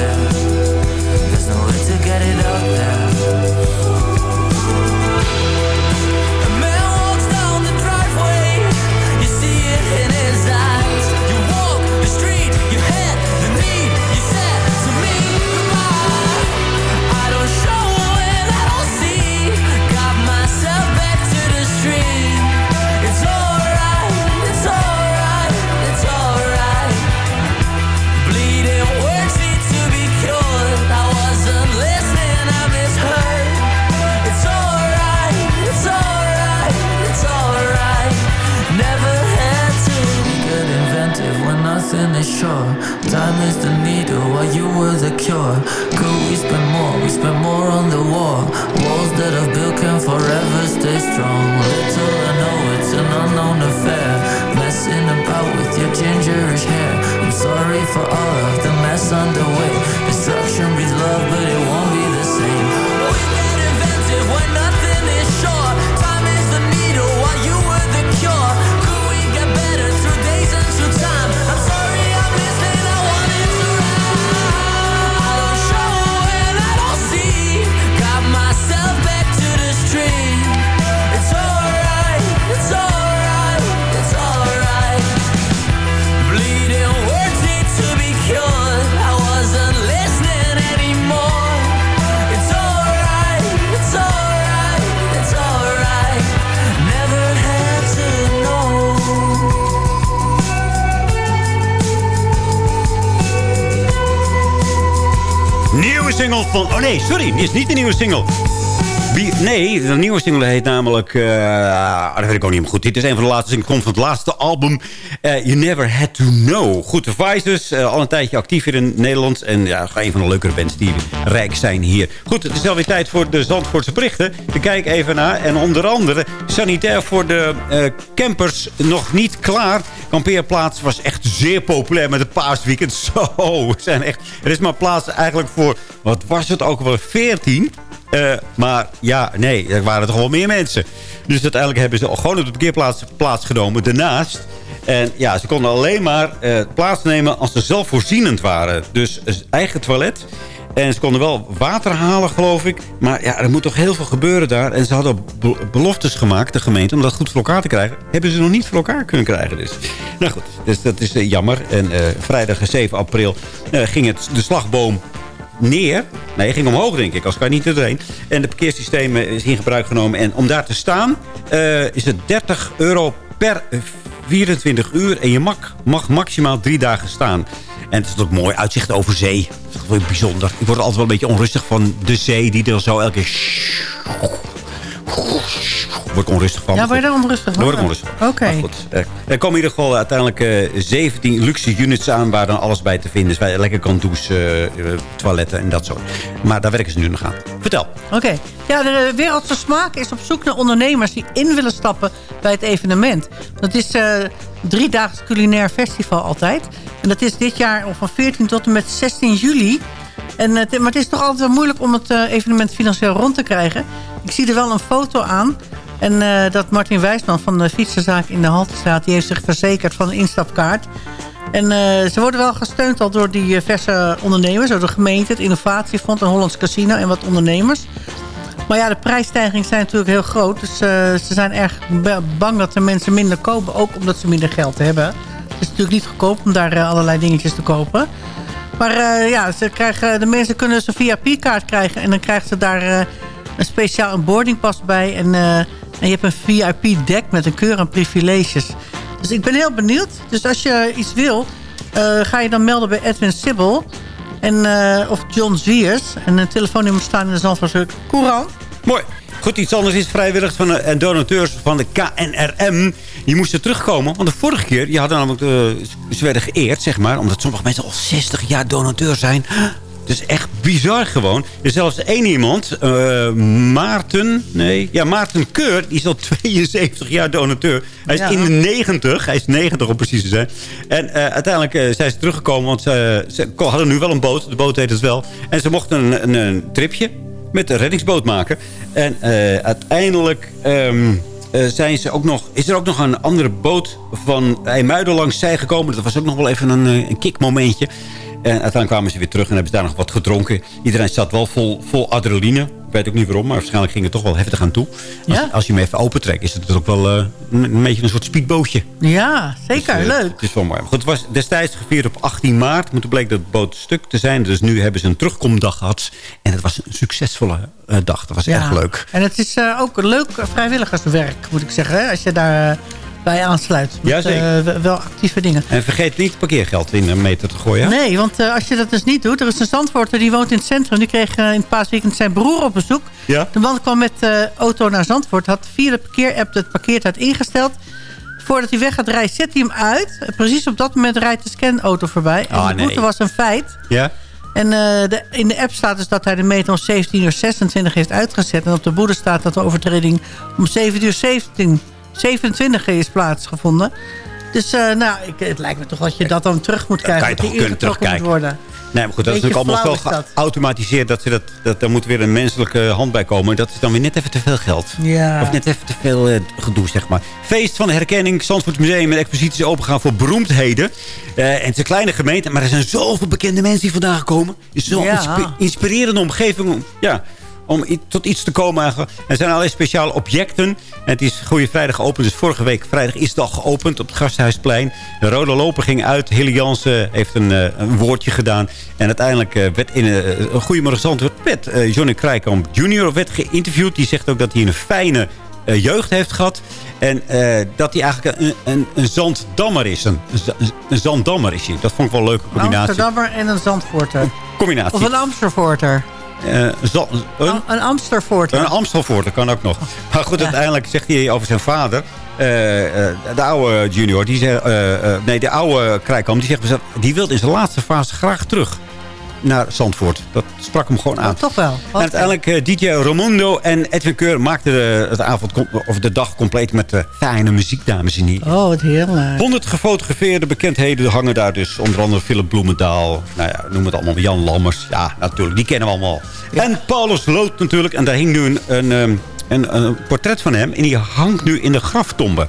nee, sorry. Dit is niet de nieuwe single. Nee, de nieuwe single heet namelijk... eh, dat weet ik ook niet meer goed. Dit is een van de laatste singles. komt van het laatste album. eh, you Never Had To Know. Goed, de Vices. eh, al een tijdje actief hier in Nederland. En ja, een van de leukere bands die rijk zijn hier. Goed, het is alweer tijd voor de Zandvoortse berichten. We kijken even naar. En onder andere sanitair voor de campers nog niet klaar. Kampeerplaats was echt zeer populair met het paasweekend. Zo, zijn echt, er is maar plaats eigenlijk voor... Wat was het ook wel? 14? Eh, maar ja, nee, er waren toch wel meer mensen. Dus uiteindelijk hebben ze gewoon op de parkeerplaats plaatsgenomen daarnaast. En ja, ze konden alleen maar eh, plaatsnemen als ze zelfvoorzienend waren. Dus eigen toilet. En ze konden wel water halen, geloof ik. Maar ja, er moet toch heel veel gebeuren daar. En ze hadden be- beloftes gemaakt, de gemeente, om dat goed voor elkaar te krijgen. Hebben ze nog niet voor elkaar kunnen krijgen dus. Nou goed, dus dat is eh, jammer. En vrijdag 7 april ging het, de slagboom neer. Nee, ging omhoog, denk ik. Als kan niet iedereen. En de parkeersystemen is in gebruik genomen. En om daar te staan eh, is het 30 euro per eh, 24 uur. En je mag, mag maximaal drie dagen staan. En het is ook mooi uitzicht over zee. Dat is bijzonder. Ik word altijd wel een beetje onrustig van de zee. Die er zo elke. Word ik onrustig van. Ja, ben je daar onrustig Daar word ik van? onrustig van. Oké. Eh, er komen in ieder geval uiteindelijk eh, 17 luxe units aan... waar dan alles bij te vinden is. Waar je lekker kan douchen, eh, eh, toiletten en dat soort. Maar daar werken ze nu nog aan. Vertel. Oké. Ja, de Wereldse Smaak is op zoek naar ondernemers die in willen stappen bij het evenement. Dat is eh driedaags culinair festival altijd. En dat is dit jaar van 14 tot en met 16 juli. En, het- maar het is toch altijd wel moeilijk om het eh, evenement financieel rond te krijgen. Ik zie er wel een foto aan. En eh, dat Martin Wijsman van de fietsenzaak in de Haltestraat... die heeft zich verzekerd van een instapkaart. En eh, ze worden wel gesteund al door die eh, verse ondernemers. Door de gemeente, het Innovatiefonds, een Hollands Casino en wat ondernemers. Maar ja, de prijsstijgingen zijn natuurlijk heel groot. Dus eh, ze zijn erg ba- bang dat de mensen minder kopen. Ook omdat ze minder geld hebben. Het is natuurlijk niet goedkoop om daar eh, allerlei dingetjes te kopen. Maar eh, ja, ze krijgen, de mensen kunnen een VIP-kaart krijgen. En dan krijgen ze daar eh, een speciaal een boardingpas bij. En, eh, en je hebt een VIP-deck met een keur aan privileges. Dus ik ben heel benieuwd. Dus als je iets wil, ga je dan melden bij Edwin Sibbel. En, of John Zwiers. En een telefoonnummer staan in de Zandvoortse Courant. Mooi. Goed, iets anders is vrijwilligers van de, en donateurs van de KNRM. Die moesten terugkomen. Want de vorige keer, die hadden namelijk de, ze werden geëerd, zeg maar. Omdat sommige mensen al 60 jaar donateur zijn. Het is echt bizar gewoon. Er is zelfs één iemand, eh, Maarten, nee, ja, Maarten Keur, die is al 72 jaar donateur. Hij is Ja. in de 90, hij is 90 om precies te zijn. En eh, uiteindelijk eh, zijn ze teruggekomen, want ze, ze hadden nu wel een boot. De boot heet het wel. En ze mochten een, een, een tripje met de reddingsboot maken. En eh, uiteindelijk ehm, eh, zijn ze ook nog, is er ook nog een andere boot van IJmuiden langs zij gekomen. Dat was ook nog wel even een, eh, een kickmomentje. En uiteindelijk kwamen ze weer terug en hebben ze daar nog wat gedronken. Iedereen zat wel vol, vol adrenaline. Ik weet ook niet waarom, maar waarschijnlijk ging het toch wel heftig aan toe. Als, Ja? als je hem even opentrekt, is het ook wel eh, een, beetje een soort speedbootje. Ja, zeker. Dus, eh, leuk. Het is wel mooi. Goed, het was destijds gevierd op 18 maart. Maar toen bleek dat boot stuk te zijn. Dus nu hebben ze een terugkomdag gehad. En het was een succesvolle eh, dag. Dat was echt leuk. En het is ook leuk vrijwilligerswerk, moet ik zeggen. Als je daar bij aansluit. Met, eh, wel- actieve dingen. En vergeet niet het parkeergeld in een meter te gooien. Nee, want eh, als je dat dus niet doet... Er is een Zandvoorter die woont in het centrum. Die kreeg eh, in het paasweekend zijn broer op bezoek. Ja? De man kwam met de auto naar Zandvoort. Had via de parkeerapp de parkeertijd ingesteld. Voordat hij weg gaat rijden, zet hij hem uit. Precies op dat moment rijdt de scanauto voorbij. En Ah, de nee. boete was een feit. Ja? En de, in de app staat dus dat hij de meter om 17 uur 26 heeft uitgezet. En op de boete staat dat de overtreding om 7 uur 17, 27 is plaatsgevonden. Dus eh, nou, ik, het lijkt me toch dat je dat dan terug moet krijgen. kan je dat toch kunnen terugkijken. worden. Nee, maar goed, dat is natuurlijk allemaal zo dat. geautomatiseerd. Dat ze dat, dat, daar moet weer een menselijke hand bij komen. Dat is dan weer net even te veel geld. Ja. Of net even te veel eh, gedoe, zeg maar. Feest van de herkenning. Zandvoort Museum met exposities opengaan voor beroemdheden. Eh, en het is een kleine gemeente. Maar er zijn zoveel bekende mensen die vandaag komen. Zo'n Ja. inspirerende omgeving. Om, ja, om tot iets te komen. Er zijn allerlei speciale objecten. En het is Goede Vrijdag geopend. Dus vorige week vrijdag is het al geopend op het Gasthuisplein. De rode loper ging uit. Hilly Jansen heeft een, eh, een woordje gedaan. En uiteindelijk eh, werd in eh, een Goedemorgen Zandvoort... eh, Johnny Krijkamp junior werd geïnterviewd. Die zegt ook dat hij een fijne jeugd heeft gehad. En dat hij eigenlijk een, een, een zanddammer is. Een, een, een zanddammer is hij. Dat vond ik wel een leuke Een combinatie. Amsterdammer en een Zandvoorter. Combinatie. Of een Amstervoorter. Eh, zal- een, Am- Een Amstervoort. een Amstelvoort, dat kan ook nog. Maar goed, uiteindelijk zegt hij over zijn vader... eh, eh, de oude junior, die zegt, nee, de oude Krijkamp, die zegt, die wil in zijn laatste fase graag terug naar Zandvoort. Dat sprak hem gewoon aan. Toch wel. En uiteindelijk eh, DJ Ramondo en Edwin Keur maakten de, het avond, of de dag compleet met eh, fijne muziek, dames en heren. Oh, wat heerlijk. 100 gefotografeerde bekendheden hangen daar dus. Onder andere Philip Bloemendaal. Nou ja, noem het allemaal. Jan Lammers. Ja, natuurlijk. Die kennen we allemaal. En Paulus Lood natuurlijk. En daar hing nu een, een, ehm, een, een portret van hem. En die hangt nu in de graftombe.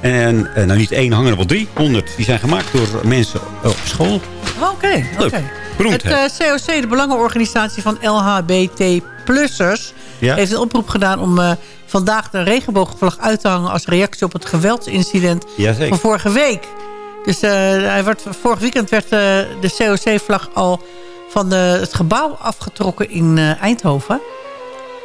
En eh, nou niet één, hangen er wel drie. 100. Die zijn gemaakt door mensen op school. Oké, Leuk. oké. Het hè? eh, COC, de Belangenorganisatie van LHBT-plussers... Ja? heeft een oproep gedaan om eh, vandaag de regenboogvlag uit te hangen... als reactie op het geweldsincident Jazeker. van vorige week. Dus eh, hij werd, vorig weekend werd de COC-vlag al van de, het gebouw afgetrokken in Eindhoven.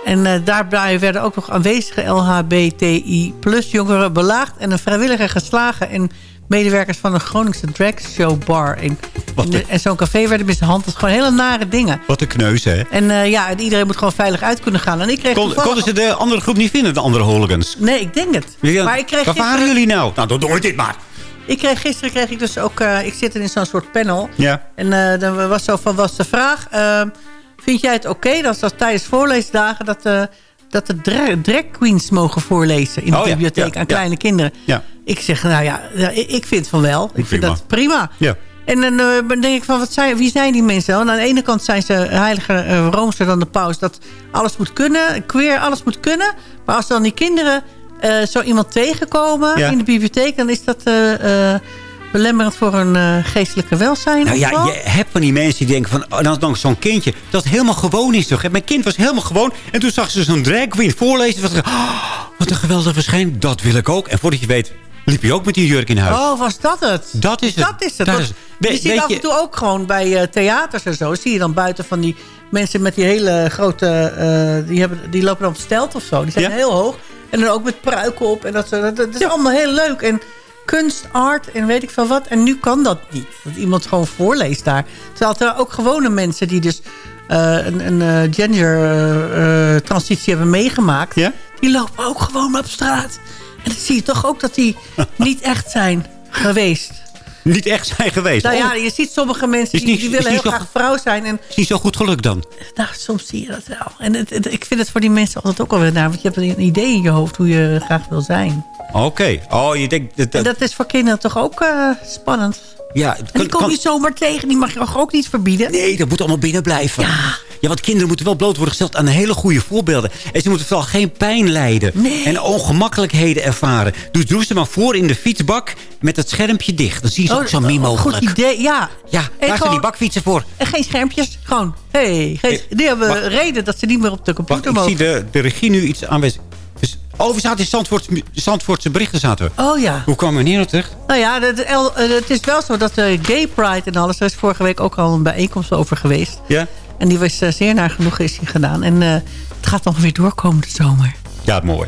En daarbij werden ook nog aanwezige LHBTI-plus-jongeren belaagd... en een vrijwilliger geslagen... en medewerkers van een Groningse drag show bar. In, in de- en zo'n café werden mishandeld. Dat is gewoon hele nare dingen. Wat een kneus, hè? En eh, ja, en iedereen moet gewoon veilig uit kunnen gaan. En ik kreeg Kon, konden ze de andere groep niet vinden, de andere hooligans? Nee, ik denk het. Ja, Maar ik kreeg Waar waren jullie nou? Nou, doe dit maar. Ik kreeg, gisteren kreeg ik dus ook... eh, ik zit in zo'n soort panel. Ja. En eh, dan was, zo van, was de vraag... vind jij het oké dat, dat tijdens voorleesdagen... dat, dat de dra drag queens mogen voorlezen in de Oh bibliotheek ja, aan kleine kinderen? Ja. Ik zeg, nou ja, ik vind van wel. Ik vind dat prima. Ja. En dan eh, denk ik van, wat zijn, wie zijn die mensen dan? Aan de ene kant zijn ze heiliger uh, roomser dan de paus. Dat alles moet kunnen, queer, alles moet kunnen. Maar als dan die kinderen eh, zo iemand tegenkomen Ja. in de bibliotheek... dan is dat belemmerend voor hun eh, geestelijke welzijn. Nou ja, je hebt van die mensen die denken van... Oh, dan, dan zo'n kindje dat helemaal gewoon is toch? Mijn kind was helemaal gewoon. En toen zag ze zo'n drag queen voorlezen. Wat, oh, wat een geweldig verschijn. Dat wil ik ook. En voordat je weet, liep je ook met die jurk in huis. Oh, was dat het? Dat is het. Dat is het. Dat is- we- je ziet weet af en je- toe ook gewoon bij eh, theaters en zo... zie je dan buiten van die mensen met die hele grote... eh, die, hebben, die lopen dan op stelt of zo. Die zijn Ja. heel hoog. En dan ook met pruiken op. En dat, dat, dat is allemaal heel leuk. En kunst, art en weet ik veel wat. En nu kan dat niet. Dat iemand gewoon voorleest daar. Terwijl er ook gewone mensen die dus... eh, een, een eh, gender eh, transitie hebben meegemaakt... Die lopen ook gewoon op straat. En dan zie je toch ook dat die niet echt zijn geweest. Niet echt zijn geweest. Nou ja, Oh, je ziet sommige mensen die, niet- die is willen heel zo- graag vrouw zijn. En is niet zo goed gelukt dan. nou, soms zie je dat wel. En het, het- ik vind het voor die mensen altijd ook alweer naar. Want je hebt een idee in je hoofd hoe je graag wil zijn. Oké. Oh, je denkt... Dat, En dat, dat is voor kinderen toch ook eh, spannend. ja, het En die kan- kom kan- je zomaar tegen. Die mag je toch ook niet verbieden? Nee, dat moet allemaal binnen blijven. Ja. want kinderen moeten wel bloot worden gesteld aan hele goede voorbeelden. En ze moeten vooral geen pijn lijden. Nee. En ongemakkelijkheden ervaren. Dus doe ze maar voor in de fietsbak met het schermpje dicht. Dan zie je ze ook zo min mogelijk. Oh, Goed idee, ja. Ja, En daar zijn die bakfietsen voor. En geen schermpjes. Gewoon, hey, geen- Hey, die hebben reden dat ze niet meer op de computer ik mogen. zie de, de regie nu iets aanwezig. Oh, we zaten in Zandvoortse, Zandvoortse berichten zaten we. Oh ja. Hoe kwam meneer nou terecht? Nou ja, de, de- el- eh, het is wel zo dat de gay pride en alles... er is vorige week ook al een bijeenkomst over geweest. Ja? En die was eh, zeer naar genoeg is die gedaan. En eh, het gaat dan weer doorkomen de zomer. Ja, mooi.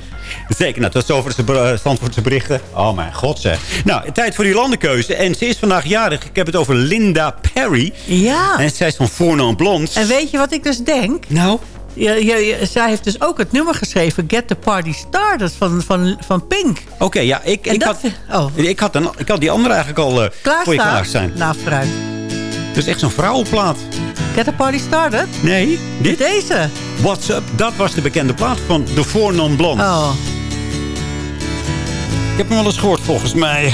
Zeker, nou, tot zover de ber- Zandvoortse berichten. Oh mijn god zeg. Nou, tijd voor die landenkeuze. En ze is vandaag jarig. Ik heb het over Linda Perry. Ja. En zij is van Voornaam Blond. En weet je wat ik dus denk? Nou? Ja, zij heeft dus ook het nummer geschreven... Get the Party Started van, van, van Pink. Oké, ja, ik, En ik, dat had, oh. ik, had een, ik had die andere eigenlijk al eh, voor je klaar zijn. Nou, vooruit. Dat is echt zo'n vrouwenplaat. Get the Party Started? Nee, dit? Deze. What's Up? Dat was de bekende plaat van de Voornaam Blond. Oh. Ik heb hem wel eens gehoord volgens mij.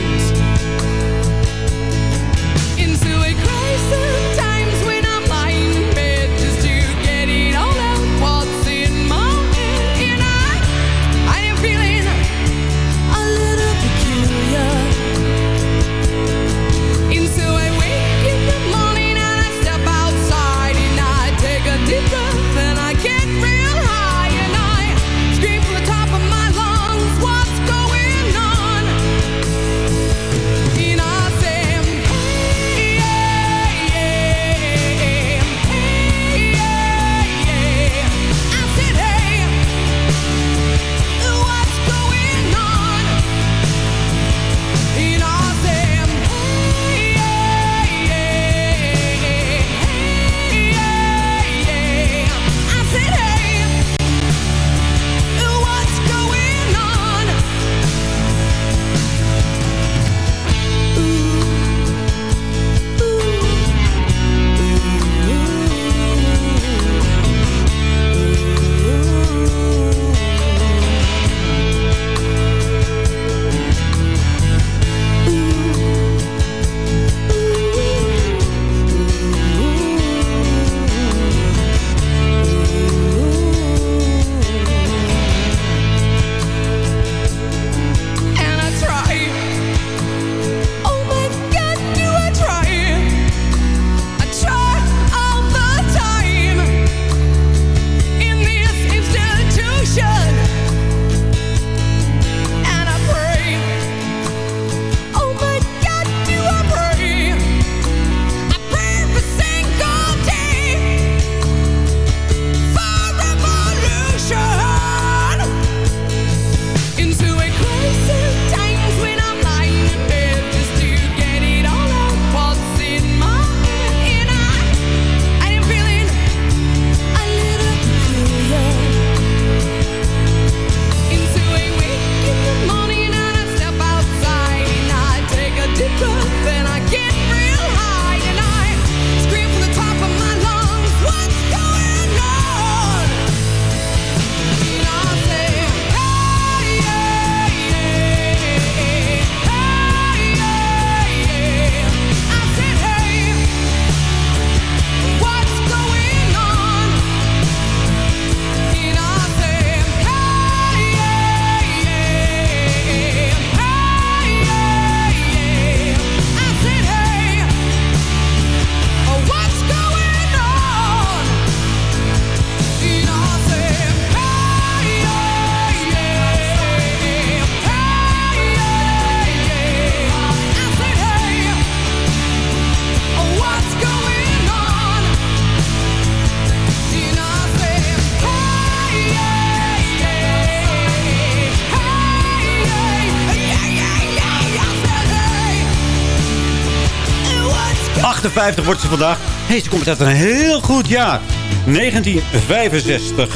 58 wordt ze vandaag. Hey, ze komt uit een heel goed jaar. 1965.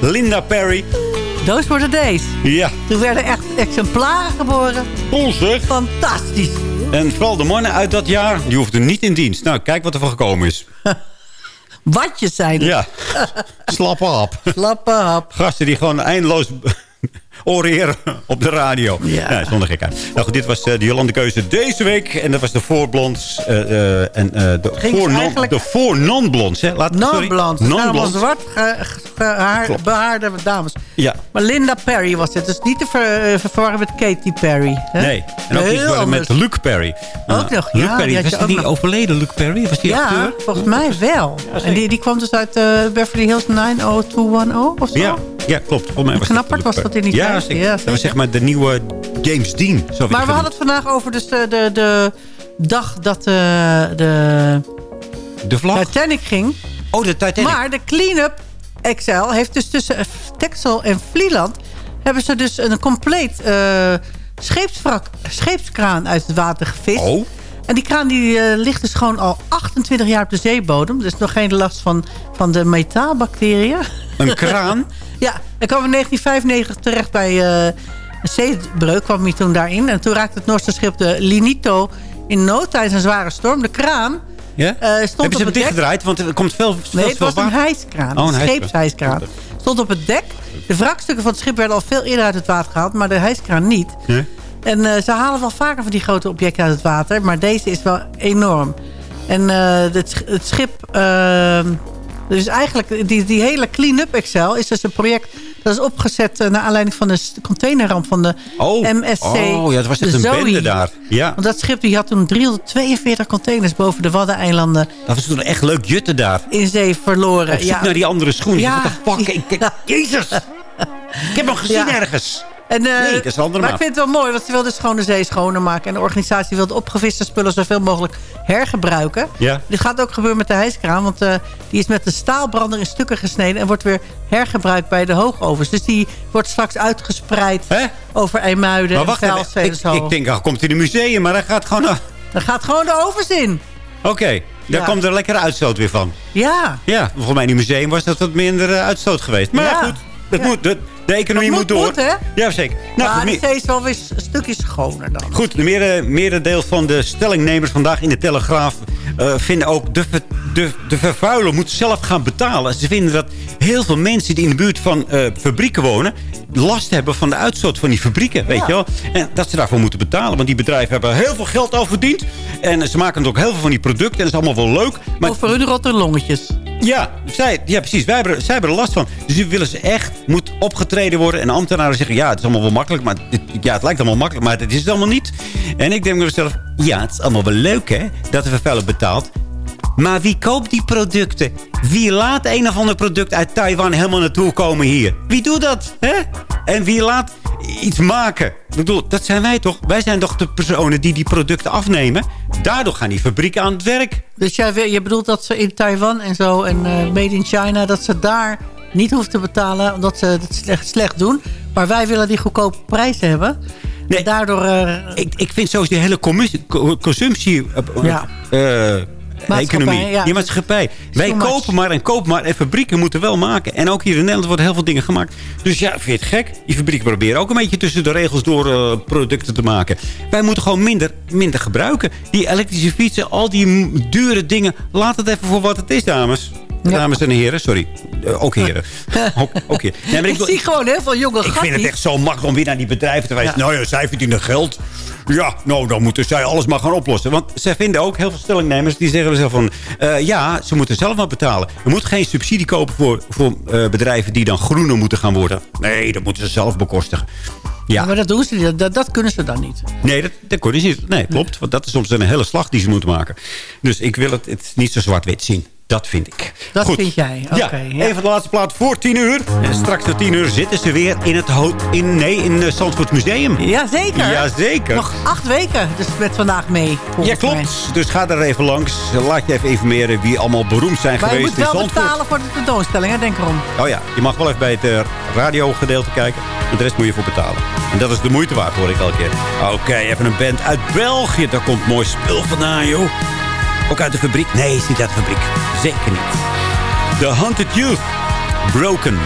Linda Perry. Those were the days. Ja. Toen werden echt exemplaren geboren. Zeg. Fantastisch. En vooral de mannen uit dat jaar, die hoefden niet in dienst. Nou, kijk wat er van gekomen is. Watjes zijn het. Ja. Slappe hap. Slappe hap. Gasten die gewoon eindeloos oreren op de radio. Ja. ja zonder gekheid. Nou goed, dit was eh, de Jolande keuze deze week. En dat was de voorblonds. eh, eh, en eh, de Ging voor eigenlijk- de voor non-blonds. Non-blonds. Non zwart gehaar- behaarde dames. Ja. Maar Linda Perry was het. Dus niet te ver- verwarren met Katy Perry. Hè? Nee. En ook Heel iets met. Luke Perry. Ook nog, Luke ja, Perry. die Was die niet nog. overleden, Luke Perry? Was die Ja, acteur? volgens mij wel. en die, die kwam dus uit Beverly Hills 90210 of zo. Ja, ja, klopt. Volgens mij was Knappert Luke was dat in die ja, zeker. Ja, zeker. was zeg maar de nieuwe James Dean. Maar we genoemd. hadden het vandaag over dus de, de, de dag dat de, de De vlag? Titanic ging. Oh, de Titanic. Maar de Cleanup XL heeft dus tussen Texel en Vlieland... hebben ze dus een compleet eh, scheepswrak, scheepskraan uit het water gevist. Oh. En die kraan die, eh, ligt dus gewoon al 28 jaar op de zeebodem. Dus nog geen last van, van de metaalbacteriën. Een kraan? ja, hij kwam in 1995 terecht bij eh, een zeebreuk. kwam hij toen daarin. En toen raakte het Noorse schip de Linito in nood tijdens een zware storm. De kraan Ja? eh, stond op hem het dek. dichtgedraaid? Want er komt veel, veel Nee, het was een hijskraan. Oh, een een hijskraan. scheepshijskraan. Stond op het dek. De wrakstukken van het schip werden al veel eerder uit het water gehaald. Maar de hijskraan niet. Ja? En eh, ze halen wel vaker van die grote objecten uit het water. Maar deze is wel enorm. En het, het schip... dus eigenlijk, die, die hele Clean-up Excel is dus een project... dat is opgezet eh, naar aanleiding van de containerramp van de Oh. MSC. Oh, ja, dat was echt de een Zoe. bende daar. Ja. Want dat schip die had toen 342 containers boven de Waddeneilanden Dat was toen echt leuk jutten daar. in zee verloren. Op zoek naar die andere schoen. Ja. What the fuck? Jezus! Ik heb hem gezien ergens. En, eh, Nee, dat is andere Maar maat. ik vind het wel mooi, want ze wilde gewoon de zee schoner maken. En de organisatie wilde opgeviste spullen zoveel mogelijk hergebruiken. Ja. Dit gaat ook gebeuren met de hijskraan. Want eh, die is met de staalbrander in stukken gesneden... en wordt weer hergebruikt bij de hoogovens. Dus die wordt straks uitgespreid Hè? over IJmuiden Maar en wacht en Ik, zo. ik denk, hij komt in een museum, maar hij gaat gewoon... Dan gaat gewoon de ovens in. Oké, daar Ja. komt er lekkere uitstoot weer van. Ja. Ja, volgens mij in een museum was dat wat minder eh, uitstoot geweest. Maar Ja. goed, dat Ja. moet, de, de economie moet, moet, door. moet, hè? Ja, zeker. Nou, maar goed, zee is wel weer een stukje schoner dan. Goed, de mere- merendeel van de stellingnemers vandaag in de Telegraaf... eh, vinden ook de, de, de vervuiler moet zelf gaan betalen. Ze vinden dat heel veel mensen die in de buurt van eh, fabrieken wonen... last hebben van de uitstoot van die fabrieken, weet je wel. En dat ze daarvoor moeten betalen. Want die bedrijven hebben heel veel geld al verdiend. En ze maken ook heel veel van die producten. En dat is allemaal wel leuk. Maar Over hun rotte longetjes. Ja, zij, ja, precies. Wij hebben, zij hebben er last van. Dus nu willen ze echt, moet opgetreden worden. En ambtenaren zeggen, ja, het is allemaal wel makkelijk. Maar ja, het lijkt allemaal makkelijk, maar het is het allemaal niet. En ik denk bij mezelf, ja, het is allemaal wel leuk, hè. Dat de vervuiler betaalt. Maar wie koopt die producten? Wie laat een of ander product uit Taiwan helemaal naartoe komen hier? Wie doet dat? Hè? En wie laat iets maken? Ik bedoel, dat zijn wij toch? Wij zijn toch de personen die die producten afnemen? Daardoor gaan die fabrieken aan het werk. Dus jij, je bedoelt dat ze in Taiwan en zo en eh, Made in China... dat ze daar niet hoeven te betalen omdat ze het slecht, slecht doen. Maar wij willen die goedkope prijzen hebben. Nee. En daardoor... eh, Ik, ik vind sowieso die hele consumptie... eh, Ja. Economie. ja. Die maatschappij. Wij much. kopen maar en kopen maar. En fabrieken moeten wel maken. En ook hier in Nederland worden heel veel dingen gemaakt. Dus ja, vind je het gek? Die fabrieken proberen ook een beetje tussen de regels door eh, producten te maken. Wij moeten gewoon minder, minder gebruiken. Die elektrische fietsen, al die dure dingen. Laat het even voor wat het is, dames. Dames en heren, sorry. Eh, ook heren. ook, ook heren. Nee, maar ik, zie gewoon heel veel jonge ik vind het echt zo makkelijk om weer naar die bedrijven te wijzen. Nou ja, zij verdienen geld. Ja, nou, dan moeten zij alles maar gaan oplossen. Want zij vinden ook, heel veel stellingnemers, die zeggen zelf van... eh, ja, ze moeten zelf maar betalen. Je moet geen subsidie kopen voor, voor eh, bedrijven die dan groener moeten gaan worden. Nee, dat moeten ze zelf bekostigen. Ja, Maar dat doen ze niet. Dat, dat kunnen ze dan niet. nee, dat, dat kunnen ze niet. Nee, klopt. Want dat is soms een hele slag die ze moeten maken. Dus ik wil het, het niet zo zwart-wit zien. Dat vind ik. Dat Goed. vind jij. Oké. ja, ja. even de laatste plaat voor 10 uur. En straks na 10 uur zitten ze weer in het in, nee, in het Zandvoort Museum. Jazeker. Jazeker. Nog acht weken. Dus met vandaag mee. Ja, mij. klopt. Dus ga er even langs. Laat je even informeren wie allemaal beroemd zijn Maar je geweest moet in wel Zandvoort. betalen voor de tentoonstelling, hè? denk erom. Oh ja, je mag wel even bij het eh, radiogedeelte kijken. En de rest moet je voor betalen. En dat is de moeite waard, hoor ik elke keer. Oké, even een band uit België. Daar komt mooi spul vandaan, joh. Ook uit de fabriek? Nee, is niet uit de fabriek. Zeker niet. The Haunted Youth. Broken.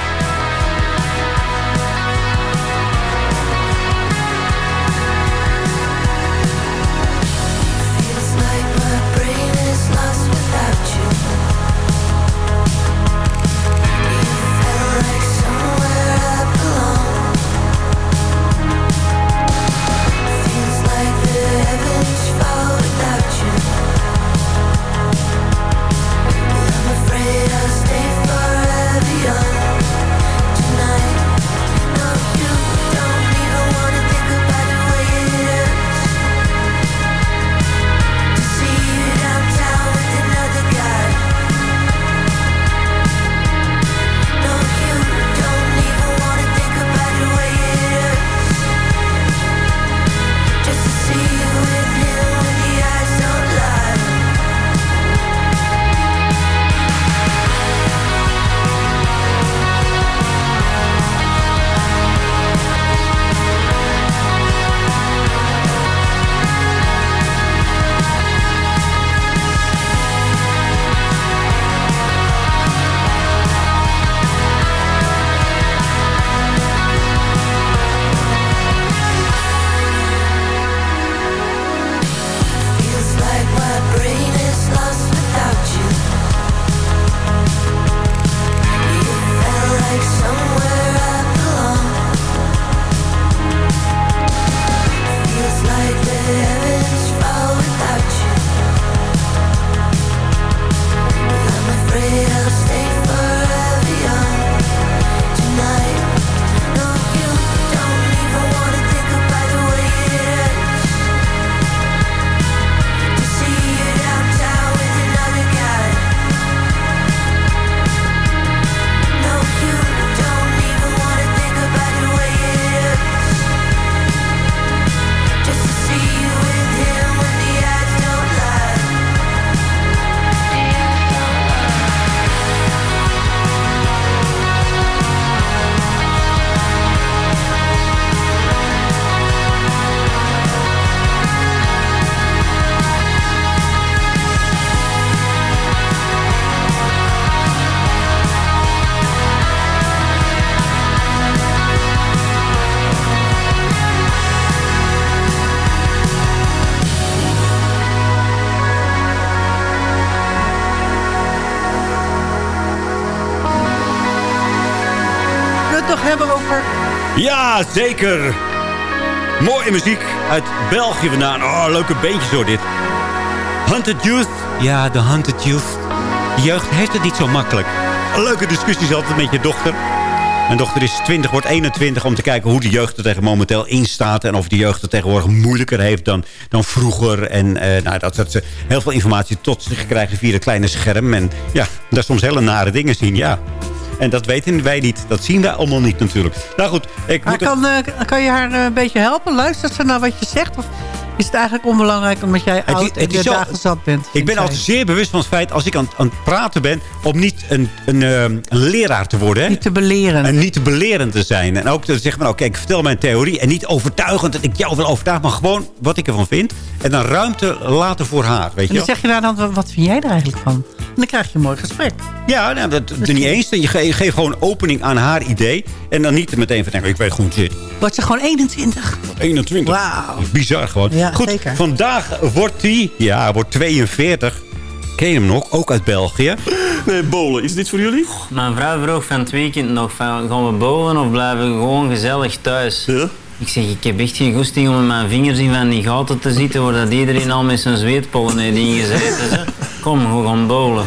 Ja, zeker. Mooie muziek uit België vandaan. Oh, leuke beentjes hoor dit. Hunted Youth. Ja, de Hunted Youth. De jeugd heeft het niet zo makkelijk. Leuke discussies altijd met je dochter. Mijn dochter is 20, wordt 21 om te kijken hoe de jeugd er tegen momenteel in staat. En of de jeugd het tegenwoordig moeilijker heeft dan, dan vroeger. En eh, nou, dat, dat ze heel veel informatie tot zich krijgen via het kleine scherm. En ja, daar soms hele nare dingen zien, ja. En dat weten wij niet. Dat zien wij allemaal niet natuurlijk. Nou goed, ik Maar moet... kan, eh, kan je haar eh, een beetje helpen? Luistert ze naar wat je zegt? Of is het eigenlijk onbelangrijk omdat jij oud het en je zo- dagen zat bent? Ik ben altijd zeer bewust van het feit, als ik aan, aan het praten ben... om niet een, een, eh, een leraar te worden. Hè? Niet te beleren. En niet te belerend te zijn. En ook te zeggen, van, oké, ik vertel mijn theorie. En niet overtuigend dat ik jou wil overtuigen. Maar gewoon wat ik ervan vind. En dan ruimte laten voor haar. Weet je En dan zeg je daar dan, wat- vind jij er eigenlijk van? En dan krijg je een mooi gesprek. Ja, nou, dat dat niet eens. Je ge- je geeft gewoon opening aan haar idee. En dan niet meteen van, denken, ik weet goed zit. Wordt ze gewoon 21? 21. Wauw. Bizar gewoon. Ja, Goed, zeker. vandaag wordt hij, ja, wordt 42. Ken je hem nog? Ook uit België. Nee, bolen. Is dit voor jullie? Mijn vrouw vroeg van het weekend nog van, gaan we bowlen of blijven we gewoon gezellig thuis? Ik zeg, ik heb echt geen goesting om met mijn vingers in van die gaten te zitten waar dat iedereen al met zijn zweetpollen heeft ingezeten. Ze. Kom, we gaan bowlen.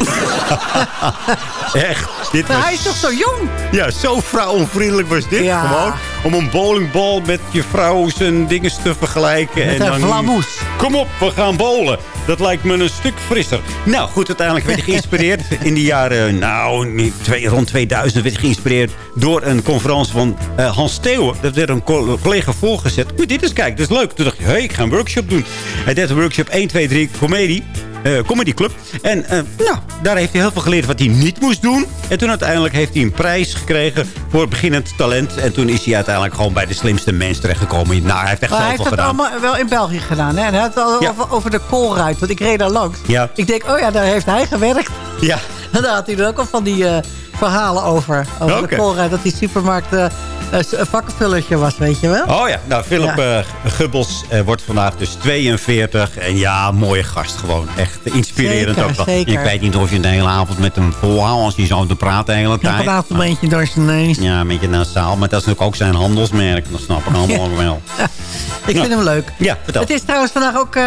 Echt. Dit Maar was- hij is toch zo jong? Ja, zo vrouwonvriendelijk was dit Ja. gewoon. Om een bowlingbal met je vrouw zijn dingen te vergelijken. Met en een vlamoes. Kom op, we gaan bowlen. Dat lijkt me een stuk frisser. Nou goed, uiteindelijk werd hij geïnspireerd in de jaren, nou, twee, rond 2000 werd hij geïnspireerd door een conferentie van eh, Hans Steeuwen. Dat werd een co- collega voorgezet. Moet dit eens kijken, dat is leuk. Toen dacht ik, hé, hey, ik ga een workshop doen. Hij deed een workshop 1, 2, 3, comedie. Eh, Comedy Club. En eh, nou, daar heeft hij heel veel geleerd wat hij niet moest doen. En toen uiteindelijk heeft hij een prijs gekregen voor beginnend talent. En toen is hij uiteindelijk gewoon bij de slimste mens terechtgekomen. Nou, hij heeft echt Maar hij zelf heeft wel dat gedaan. allemaal wel in België gedaan. Hè? En hij had het al Ja. over, over de koolruit. Want ik reed daar langs. Ja. Ik denk, oh ja, daar heeft hij gewerkt. Ja. En daar had hij er ook al van die eh, verhalen over. Over de koolruit. Dat die supermarkt eh, een vakkenvullertje was, weet je wel. Oh ja, nou, Philip eh, Gubbels eh, wordt vandaag dus 42. En ja, mooie gast gewoon. Echt inspirerend Zeker, ook wel. zeker. Ik weet niet of je de hele avond met hem volhoudt als hij zo te praten de hele Ja, tijd. praat een beetje door zijn neus. Ja, een beetje nasaal. Maar dat is natuurlijk ook zijn handelsmerk. Dat snap ik allemaal wel. Ik vind hem leuk. Ja, vertel. Het is trouwens vandaag ook eh,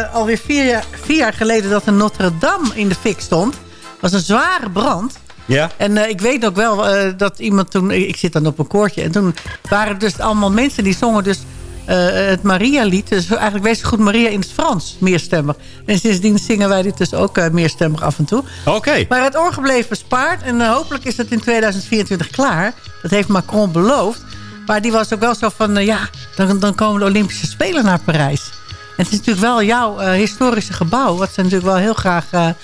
eh, alweer vier jaar, vier jaar geleden... dat de Notre-Dame in de fik stond. Was een zware brand. Ja? En eh, ik weet ook wel eh, dat iemand toen... Ik zit dan op een koortje. En toen waren dus allemaal mensen die zongen dus... eh, het Maria-lied. Dus eigenlijk wees goed Maria in het Frans. Meerstemmig. En sindsdien zingen wij dit dus ook meerstemmig af en toe. Oké. Maar het orgel bleef bespaard. En hopelijk is het in 2024 klaar. Dat heeft Macron beloofd. Maar die was ook wel zo van... ja, dan, dan komen de Olympische Spelen naar Parijs. En het is natuurlijk wel jouw historische gebouw. Wat ze natuurlijk wel heel graag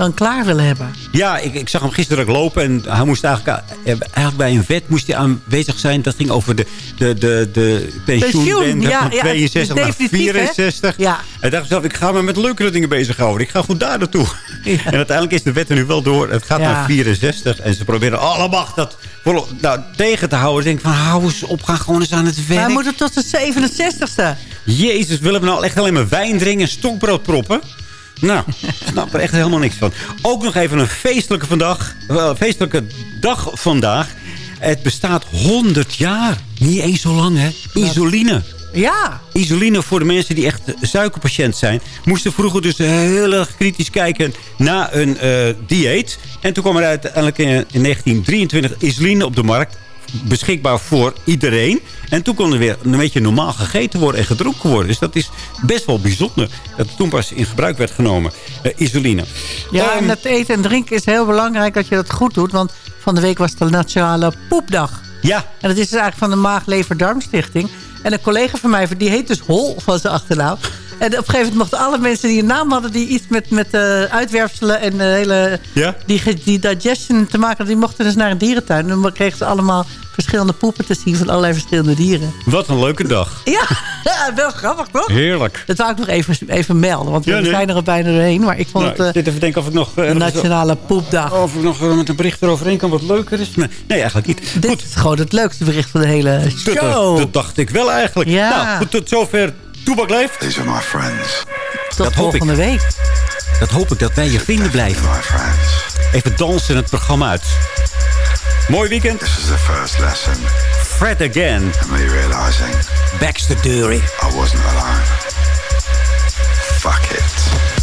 dan klaar willen hebben. Ja, ik, ik zag hem gisteren ook lopen. En hij moest eigenlijk, eh, eigenlijk bij een wet moest hij aanwezig zijn. Dat ging over de, de, de, de Pensioen, ja, van ja, 62 naar definitief, hè? 64. Ja. En dacht ik zelf, ik ga me met leukere dingen bezighouden. Ik ga goed daar naartoe. En uiteindelijk is de wet er nu wel door. Het gaat Ja. naar 64. En ze proberen alle macht dat vol- nou, tegen te houden. Ik denk van, hou eens op, ga gewoon eens aan het Maar werk. hij moet het tot de 67ste. Jezus, willen we nou echt alleen maar wijn drinken en stokbrood proppen? Nou, snap er echt helemaal niks van. Ook nog even een feestelijke, vandaag, feestelijke dag vandaag. Het bestaat 100 jaar. Niet eens zo lang, hè? Isoline. Ja. Isoline voor de mensen die echt suikerpatiënt zijn. Moesten vroeger dus heel erg kritisch kijken naar een eh, dieet. En toen kwam er uiteindelijk in, in 1923 isoline op de markt. Beschikbaar voor iedereen. En toen kon er weer een beetje normaal gegeten worden en gedronken worden. Dus dat is best wel bijzonder. Dat het toen pas in gebruik werd genomen. eh, isoline. Ja, Ehm, en het eten en drinken is heel belangrijk dat je dat goed doet. Want van de week was de Nationale Poepdag. Ja. En dat is dus eigenlijk van de Maag-Lever-Darmstichting. En een collega van mij, die heet dus Hol van zijn achternaam. En op een gegeven moment mochten alle mensen die een naam hadden... die iets met, met eh, uitwerpselen en de hele... Ja? Die, die digestion te maken hadden... die mochten dus naar een dierentuin. En dan kregen ze allemaal verschillende poepen te zien... van allerlei verschillende dieren. Wat een leuke dag. Ja, wel grappig toch? Heerlijk. Dat wou ik nog even, even melden. Want Ja, we zijn er al bijna doorheen. Maar ik vond Nou, het... zit even denken of ik nog... eh, de Nationale Poepdag. Of ik nog met een bericht eroverheen kan wat leuker is. Nee, nee eigenlijk niet. Dit is gewoon het leukste bericht van de hele Dat, show. dat dacht ik wel eigenlijk. Ja. Nou, goed, tot zover Toebak leeft. These are my friends. Tot dat hoop ik. volgende week. Dat hoop ik dat wij je vrienden blijven. My friends. Even dansen het programma uit. Mooi weekend. This is the first lesson Fred again. of me realizing Baxter Dury. I wasn't alone. Fuck it.